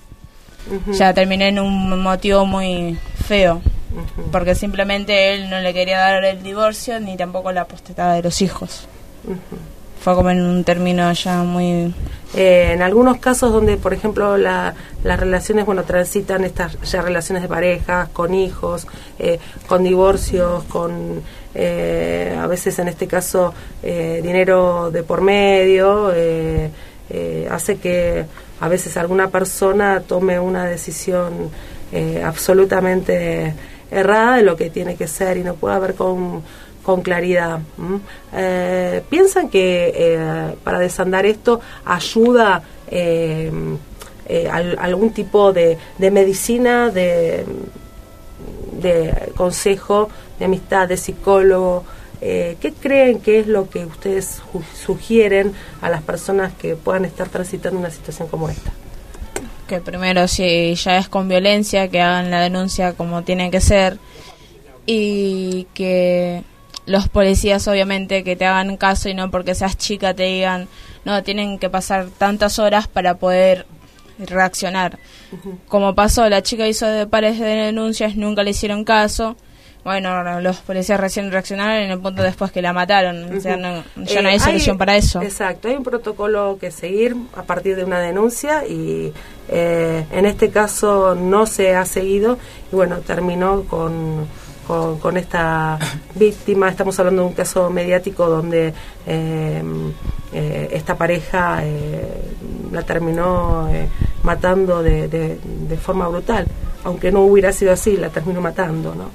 ya terminé en un motivo muy feo, porque simplemente él no le quería dar el divorcio ni tampoco la postetada de los hijos. Fue como en un término ya muy... Eh, en algunos casos donde, por ejemplo, la- las relaciones, bueno, transitan estas ya relaciones de parejas, con hijos, eh, con divorcios, con eh, a veces en este caso eh, dinero de por medio, hace que a veces alguna persona tome una decisión absolutamente errada de lo que tiene que ser y no pueda ver con, con claridad. Eh, ¿Piensan que eh, para desandar esto ayuda eh, eh, al- algún tipo de, de medicina, de, de consejo, de amistad, de psicólogo? Eh, ¿Qué creen que es lo que ustedes sugieren a las personas que puedan estar transitando una situación como esta? que primero si ya es con violencia que hagan la denuncia como tiene que ser y que los policías obviamente que te hagan caso y no porque seas chica te digan no tienen que pasar tantas horas para poder reaccionar como pasó la chica hizo de pares de denuncias nunca le hicieron caso. Bueno los policías recién reaccionaron en el punto después que la mataron. O sea no, ya no Eh, hay solución para eso. Exacto, hay un protocolo que seguir a partir de una denuncia y eh, en este caso no se ha seguido y bueno, terminó con, con, esta víctima. Estamos hablando de un caso mediático donde eh, eh, esta pareja eh, la terminó eh, matando de, de, forma brutal, aunque no hubiera sido así, la terminó matando, ¿no?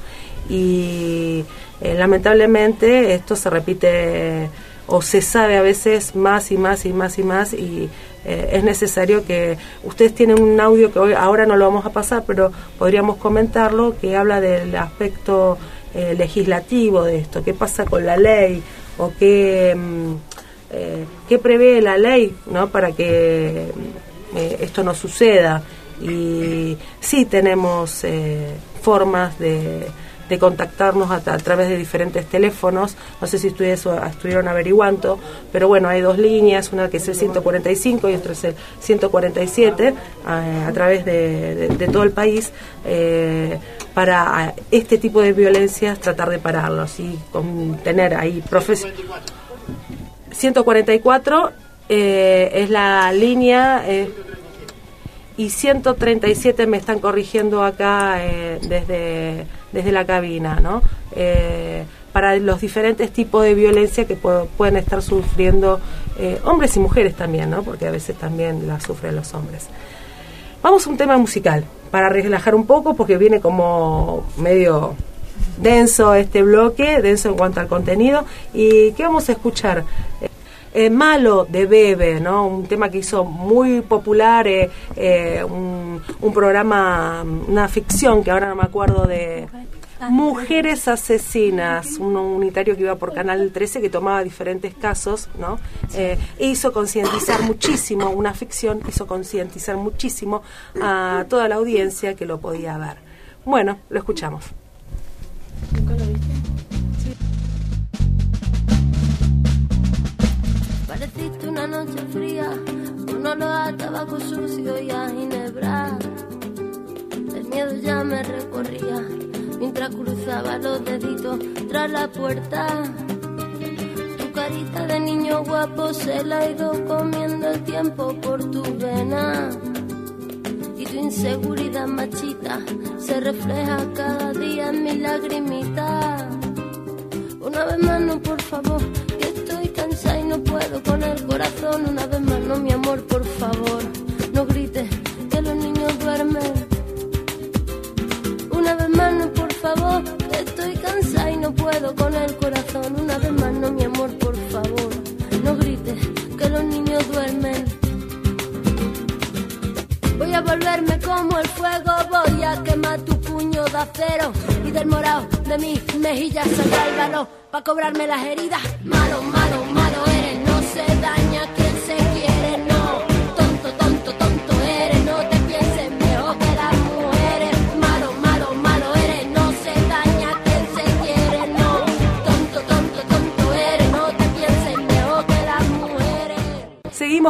y lamentablemente esto se repite o se sabe a veces más y más y más y más y eh, es necesario que ustedes tienen un audio que hoy ahora no lo vamos a pasar pero podríamos comentarlo que habla del aspecto eh, legislativo de esto. Qué pasa con la ley o qué mm, eh, qué prevé la ley no para que eh, esto no suceda. Y sí tenemos formas de, de contactarnos a, través de diferentes teléfonos. No sé si ustedes estuvieron averiguando, pero bueno, hay dos líneas, una que es el 145 y otra es el 147, eh, a través de, todo el país, eh, para este tipo de violencias tratar de pararlos y con, tener ahí profesionales. 144 eh, es la línea eh, y 137 me están corrigiendo acá desde, desde la cabina, ¿no? Eh, para los diferentes tipos de violencia que pu- pueden estar sufriendo eh, hombres y mujeres también, ¿no? Porque a veces también la sufren los hombres. Vamos a un tema musical para relajar un poco porque viene como medio denso este bloque, denso en cuanto al contenido. ¿Y qué vamos a escuchar? Eh, Malo de Bebe, ¿no? Un tema que hizo muy popular, eh, eh, un, un programa, una ficción que ahora no me acuerdo de... Mujeres Asesinas, un unitario que iba por Canal 13 que tomaba diferentes casos, ¿no? Hizo concientizar muchísimo, una ficción hizo concientizar muchísimo a toda la audiencia que lo podía ver. Bueno, lo escuchamos. Fría, un a tabaco sucio y a ginebra. El miedo ya me recorría mientras cruzaba los deditos tras la puerta. Tu carita de niño guapo se la ha ido comiendo el tiempo por tu vena. Y tu inseguridad machita se refleja cada día en mi lagrimita. Una vez más, no, por favor, no puedo con el corazón. Una vez más, no, mi amor, por favor, no grites que los niños duermen. Una vez más, no, por favor, estoy cansada y no puedo con el corazón. Una vez más, no, mi amor, por favor, no grites que los niños duermen. Voy a volverme como el fuego, voy a quemar tu puño de acero y del morado de mis mejillas saldrá el valor para cobrarme las heridas. Malo, malo,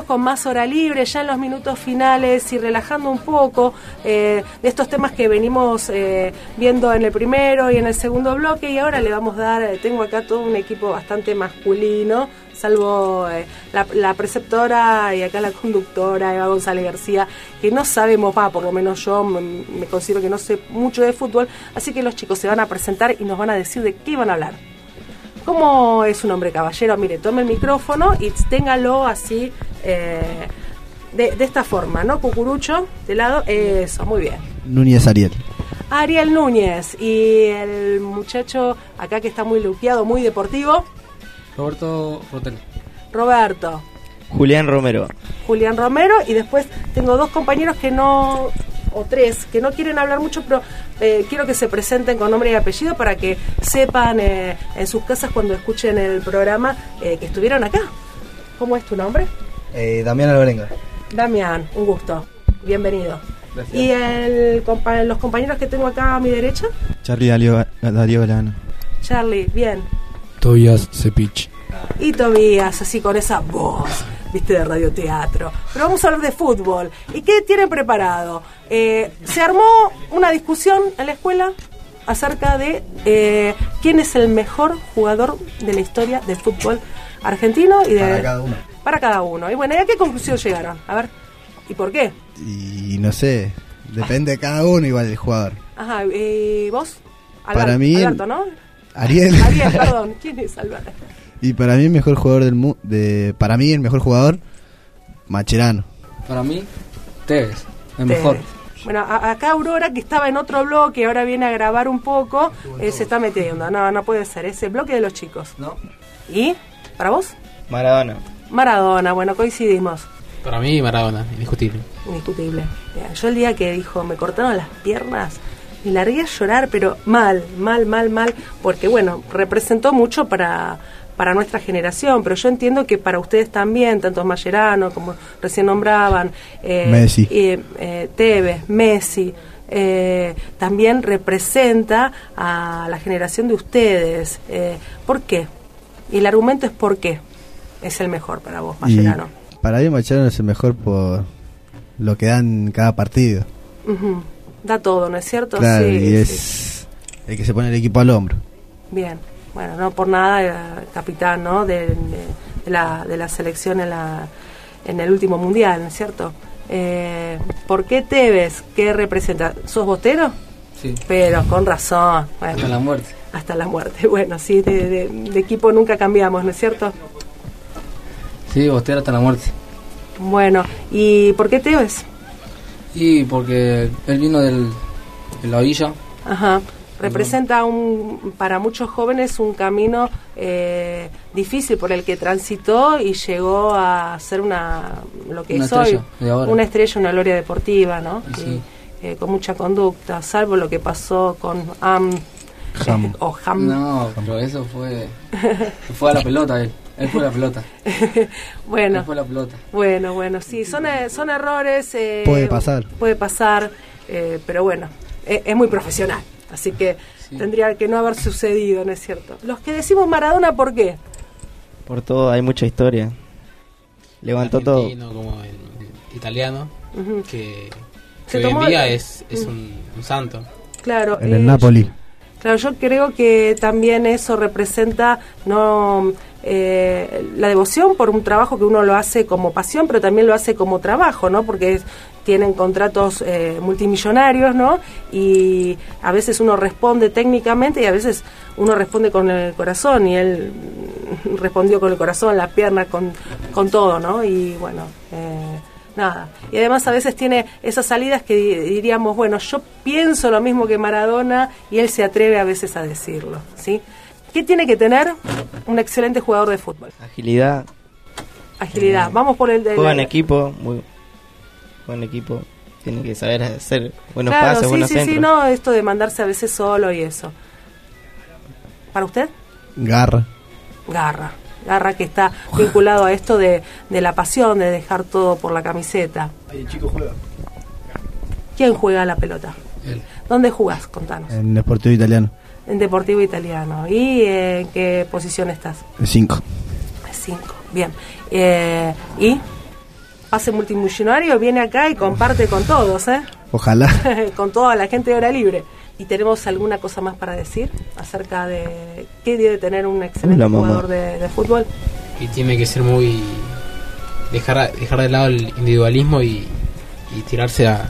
Con más hora libre, ya en los minutos finales y relajando un poco eh, de estos temas que venimos eh, viendo en el primero y en el segundo bloque. Y ahora le vamos a dar, eh, tengo acá todo un equipo bastante masculino, salvo la, la preceptora y acá la conductora Eva González García, que no sabemos, va, por lo menos yo me, me considero que no sé mucho de fútbol, así que los chicos se van a presentar y nos van a decir de qué van a hablar. ¿Cómo es un hombre caballero? Mire, tome el micrófono y téngalo así, eh, de, de esta forma, ¿no? Cucurucho, de lado, eso, muy bien. Núñez Ariel. Ariel Núñez y el muchacho acá que está muy luqueado, muy deportivo, Roberto Rotel. Roberto. Julián Romero. Julián Romero y después tengo dos compañeros que no o tres que no quieren hablar mucho pero eh, quiero que se presenten con nombre y apellido para que sepan eh, en sus casas cuando escuchen el programa eh, que estuvieron acá ¿cómo es tu nombre? Eh, Damián Alvarenga. Damián, un gusto bienvenido y el, compa- los compañeros que tengo acá a mi derecha Charlie Darío, Darío Galano. Charlie, bien Tobias Cepich. y Tobías, así con esa voz, viste, de radioteatro. Pero vamos a hablar de fútbol. ¿Y qué tienen preparado? Eh, se armó una discusión en la escuela acerca de eh, quién es el mejor jugador de la historia del fútbol argentino y de Para cada uno. Para cada uno. Y bueno, ¿y a qué conclusión llegaron? A ver, ¿y por qué? Y no sé, depende de cada uno igual del jugador. Ajá, ¿y vos? Para mí, Alberto, ¿no? Ariel. Ariel, perdón. ¿Quién es Alberto? Y para mí el mejor jugador del mundo, de, para mí el mejor jugador, Macherano. Para mí, Tevez. El mejor. Bueno, a- acá Aurora, que estaba en otro bloque, ahora viene a grabar un poco, eh, se está metiendo. No, no puede ser, es el bloque de los chicos. No. ¿Y? ¿Para vos? Maradona. Maradona, bueno, coincidimos. Para mí, Maradona, indiscutible. Indiscutible. Mira, yo el día que dijo, me cortaron las piernas, me largué a llorar, pero mal, mal, mal, mal, porque bueno, representó mucho para, para nuestra generación, pero yo entiendo que para ustedes también, tanto Mascherano como recién nombraban, eh, Messi. eh, Tevez, Messi, eh, también representa a la generación de ustedes. Eh, ¿Por qué? Y el argumento es por qué es el mejor para vos, Y Mascherano. para mí Mascherano es el mejor por lo que dan cada partido. Ujú. Da todo, ¿no es cierto? Claro, sí, y sí. es el que se pone el equipo al hombro. Bien. Bueno, no por nada era capitán, ¿no? De, de- de la, de la selección en, la, en el último mundial, ¿no es cierto? Eh, ¿Por qué Tevez? ¿Qué representa? ¿Sos bostero? Sí. Pero con razón. Bueno, Hasta la muerte. Hasta la muerte. Bueno, sí, de, de- de equipo nunca cambiamos, ¿no es cierto? Sí, Bostero hasta la muerte. Bueno, ¿y por qué Tevez? Y porque él vino del, de la villa. Ajá. Representa un, para muchos jóvenes un camino eh, difícil por el que transitó y llegó a ser una lo que Una es hoy, estrella de ahora. una estrella, una gloria deportiva, ¿no? Y sí. Y, eh, con mucha conducta, salvo lo que pasó con Am Ham. o Ham. No, pero eso fue. fue a la pelota él. Él fue a la pelota. Bueno, Él fue a la pelota. bueno, bueno, sí, son, eh, son errores. eh, Puede pasar. Puede pasar, eh, pero bueno, eh, es muy profesional. Así que tendría que no haber sucedido, ¿no es cierto? Los que decimos Maradona, ¿por qué? Por todo, hay mucha historia. Levantó todo. Como el italiano, Ujú. que, Se que hoy en día el- es, es un, un santo. Claro. En eh, el Napoli. Claro, yo creo que también eso representa no eh, la devoción por un trabajo que uno lo hace como pasión, pero también lo hace como trabajo, ¿no? Porque tienen contratos eh, multimillonarios, ¿no? Y a veces uno responde técnicamente y a veces uno responde con el corazón y él respondió con el corazón, la pierna, con, con todo, ¿no? Y bueno, eh, nada. Y además a veces tiene esas salidas que di- diríamos, bueno, yo pienso lo mismo que Maradona y él se atreve a veces a decirlo, ¿sí? ¿Qué tiene que tener un excelente jugador de fútbol? Agilidad. Agilidad. Vamos por el de Juega en equipo. Muy buen equipo. Tiene que saber hacer buenos Claro, pases, sí, buenos sí, centros. sí, no, esto de mandarse a veces solo y eso. ¿Para usted? Garra. Garra. Garra que está vinculado a esto de, de la pasión, de dejar todo por la camiseta. Ahí el chico juega. ¿Quién juega la pelota? Él. ¿Dónde jugás? Contanos. En Deportivo Italiano. En Deportivo Italiano. ¿Y eh, en qué posición estás? 5. Cinco. Bien. Eh, ¿Y? Pase multimillonario, viene acá y comparte con todos, ¿eh? Ojalá. con toda la gente de hora libre. ¿Y tenemos alguna cosa más para decir acerca de qué debe tener un excelente jugador de, de fútbol? Y tiene que ser muy. dejar, dejar de lado el individualismo y, y tirarse a-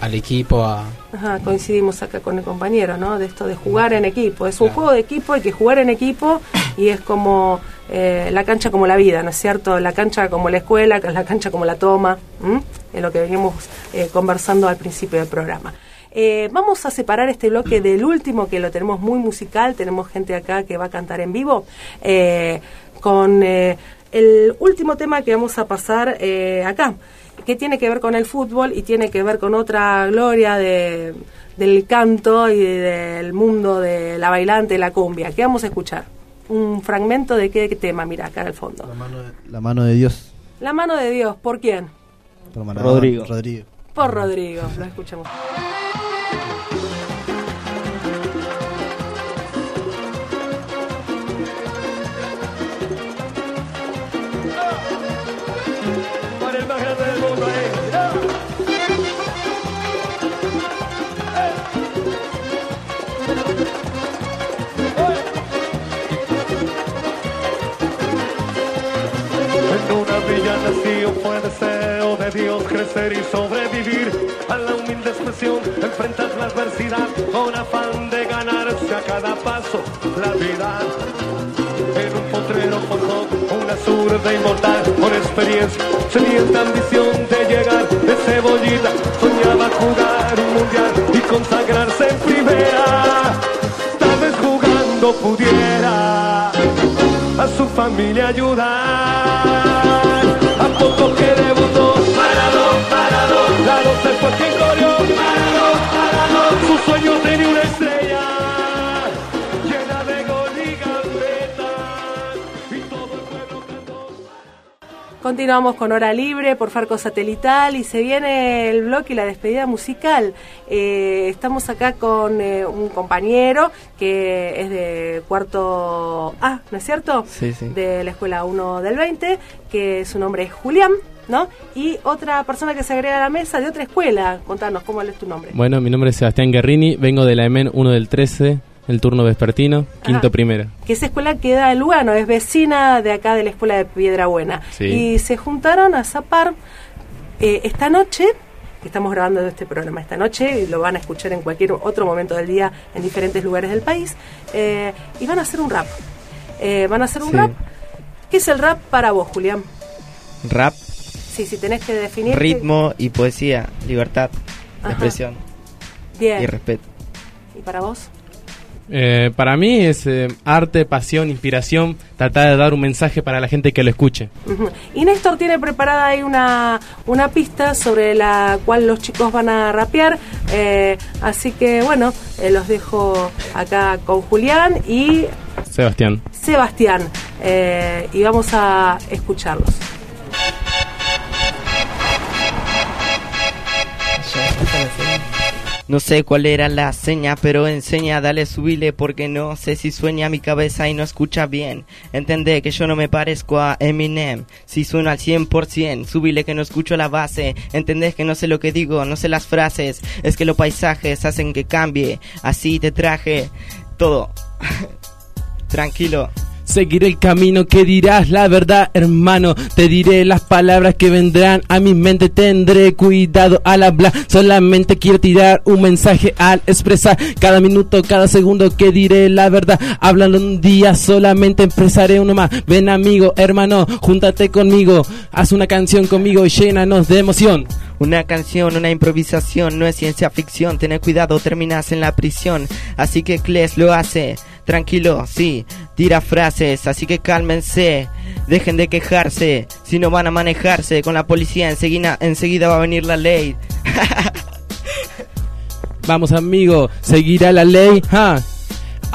al equipo, a, Ajá, coincidimos acá con el compañero, ¿no? De esto de jugar en equipo. Es un juego de equipo, hay que jugar en equipo y es como eh, la cancha como la vida, ¿no es cierto? La cancha como la escuela, la cancha como la toma, ¿m? es lo que veníamos eh, conversando al principio del programa. Eh, vamos a separar este bloque del último, que lo tenemos muy musical, tenemos gente acá que va a cantar en vivo, eh, con eh, el último tema que vamos a pasar eh, acá que tiene que ver con el fútbol y tiene que ver con otra gloria de, del canto y del mundo de la bailante, la cumbia. ¿Qué vamos a escuchar? Un fragmento de qué tema, mira acá al fondo. La mano de Dios. La mano de Dios, ¿por quién? Por Maradona. Rodrigo. Rodrigo. Por Rodrigo, lo escuchamos. Y sobrevivir a la humilde expresión, enfrentar la adversidad con afán de ganarse a cada paso la vida. En un potrero forjó una zurda inmortal con experiencia, sedienta ambición de llegar de cebollita, soñaba jugar un mundial y consagrarse en primera. Tal vez jugando pudiera a su familia ayudar. Su sueño tenía una estrella llena de gol y gambetas, y todo el pueblo cantó. Continuamos con Hora Libre por Farco Satelital y se viene el bloque y la despedida musical. Eh, estamos acá con eh, un compañero que es de cuarto A, ¿no es cierto? Sí, sí. De la Escuela 1 del 20, que su nombre es Julián, ¿no? Y otra persona que se agrega a la mesa de otra escuela. Contanos, ¿cómo es tu nombre? Bueno, mi nombre es Sebastián Guerrini, vengo de la EMEN 1 del 13, el turno vespertino, quinto Ajá. primero. que esa escuela queda en Lugano, es vecina de acá de la escuela de Piedra Buena. Sí. Y se juntaron a zapar eh, esta noche, que estamos grabando este programa esta noche, y lo van a escuchar en cualquier otro momento del día en diferentes lugares del país, eh, y van a hacer un rap. Eh, van a hacer un Sí. rap. ¿Qué es el rap para vos, Julián? Rap, Sí, si tenés que definir. qué- ritmo y poesía, libertad, Ajá. expresión Bien. y respeto. ¿Y para vos? Eh, para mí es eh, arte, pasión, inspiración, tratar de dar un mensaje para la gente que lo escuche. Y Néstor tiene preparada ahí una, una pista sobre la cual los chicos van a rapear. eh, así que bueno, eh, los dejo acá con Julián y Sebastián. Sebastián. eh, y vamos a escucharlos. No sé cuál era la seña, pero enseña, dale subile porque no sé si sueña mi cabeza y no escucha bien. Entendé que yo no me parezco a Eminem, si sueno al 100%, subile que no escucho la base. Entendés que no sé lo que digo, no sé las frases, es que los paisajes hacen que cambie. Así te traje todo. Tranquilo. Seguiré el camino que dirás la verdad, hermano. Te diré las palabras que vendrán a mi mente. Tendré cuidado al hablar. Solamente quiero tirar un mensaje al expresar. Cada minuto, cada segundo que diré la verdad. Hablando un día, solamente expresaré uno más. Ven, amigo, hermano, júntate conmigo. Haz una canción conmigo y llénanos de emoción. Una canción, una improvisación, no es ciencia ficción. Tener cuidado, terminas en la prisión. Así que Kles lo hace. Tranquilo, sí, tira frases, así que cálmense. Dejen de quejarse. Si no van a manejarse con la policía, enseguida, enseguida va a venir la ley. Vamos amigo, seguirá la ley.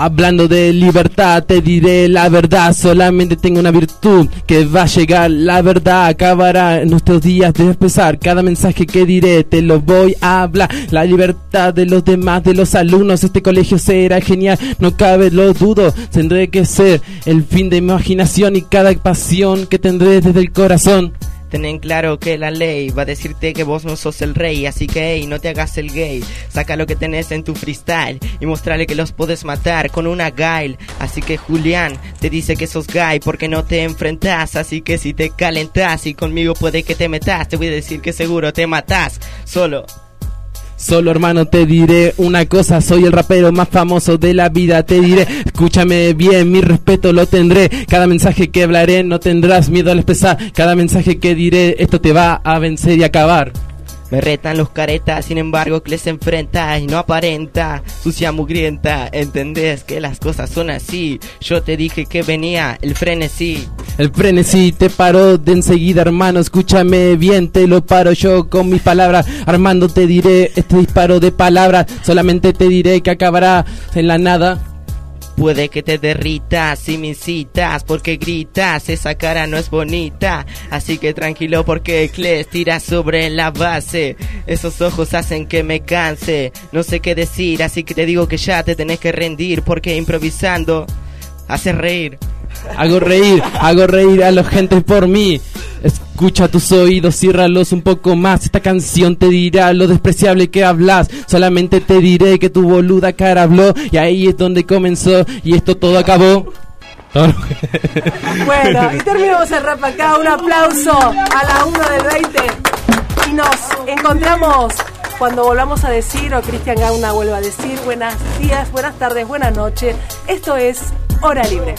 Hablando de libertad, te diré la verdad. Solamente tengo una virtud que va a llegar. La verdad acabará en nuestros días de empezar. Cada mensaje que diré te lo voy a hablar. La libertad de los demás, de los alumnos. Este colegio será genial, no cabe lo dudo. Tendré que ser el fin de imaginación y cada pasión que tendré desde el corazón. Ten claro que la ley va a decirte que vos no sos el rey, así que hey, no te hagas el gay. Saca lo que tenés en tu freestyle y mostrarle que los puedes matar con una guile. Así que Julián te dice que sos gay porque no te enfrentas, así que si te calentas y conmigo puede que te metas, te voy a decir que seguro te matas solo. Solo hermano te diré una cosa, soy el rapero más famoso de la vida, te diré, escúchame bien, mi respeto lo tendré, cada mensaje que hablaré no tendrás miedo al expresar, cada mensaje que diré esto te va a vencer y acabar. Me retan los caretas, sin embargo que les enfrenta y no aparenta, sucia mugrienta, entendés que las cosas son así, yo te dije que venía el frenesí. El frenesí te paró de enseguida hermano, escúchame bien, te lo paro yo con mis palabras, Armando te diré este disparo de palabras, solamente te diré que acabará en la nada. Puede que te derritas si me incitas porque gritas, esa cara no es bonita. Así que tranquilo porque Kles tira sobre la base. Esos ojos hacen que me canse. No sé qué decir, así que te digo que ya te tenés que rendir porque improvisando hace reír. Hago reír, hago reír a la gente por mí. Escucha tus oídos, ciérralos un poco más. Esta canción te dirá lo despreciable que hablas. Solamente te diré que tu boluda cara habló. Y ahí es donde comenzó. Y esto todo acabó. Bueno, y terminamos el rap acá. Un aplauso a la 1 del 20. Y nos encontramos cuando volvamos a decir, o Cristian Gauna vuelva a decir, buenos días, buenas tardes, buenas noches. Esto es Hora Libre.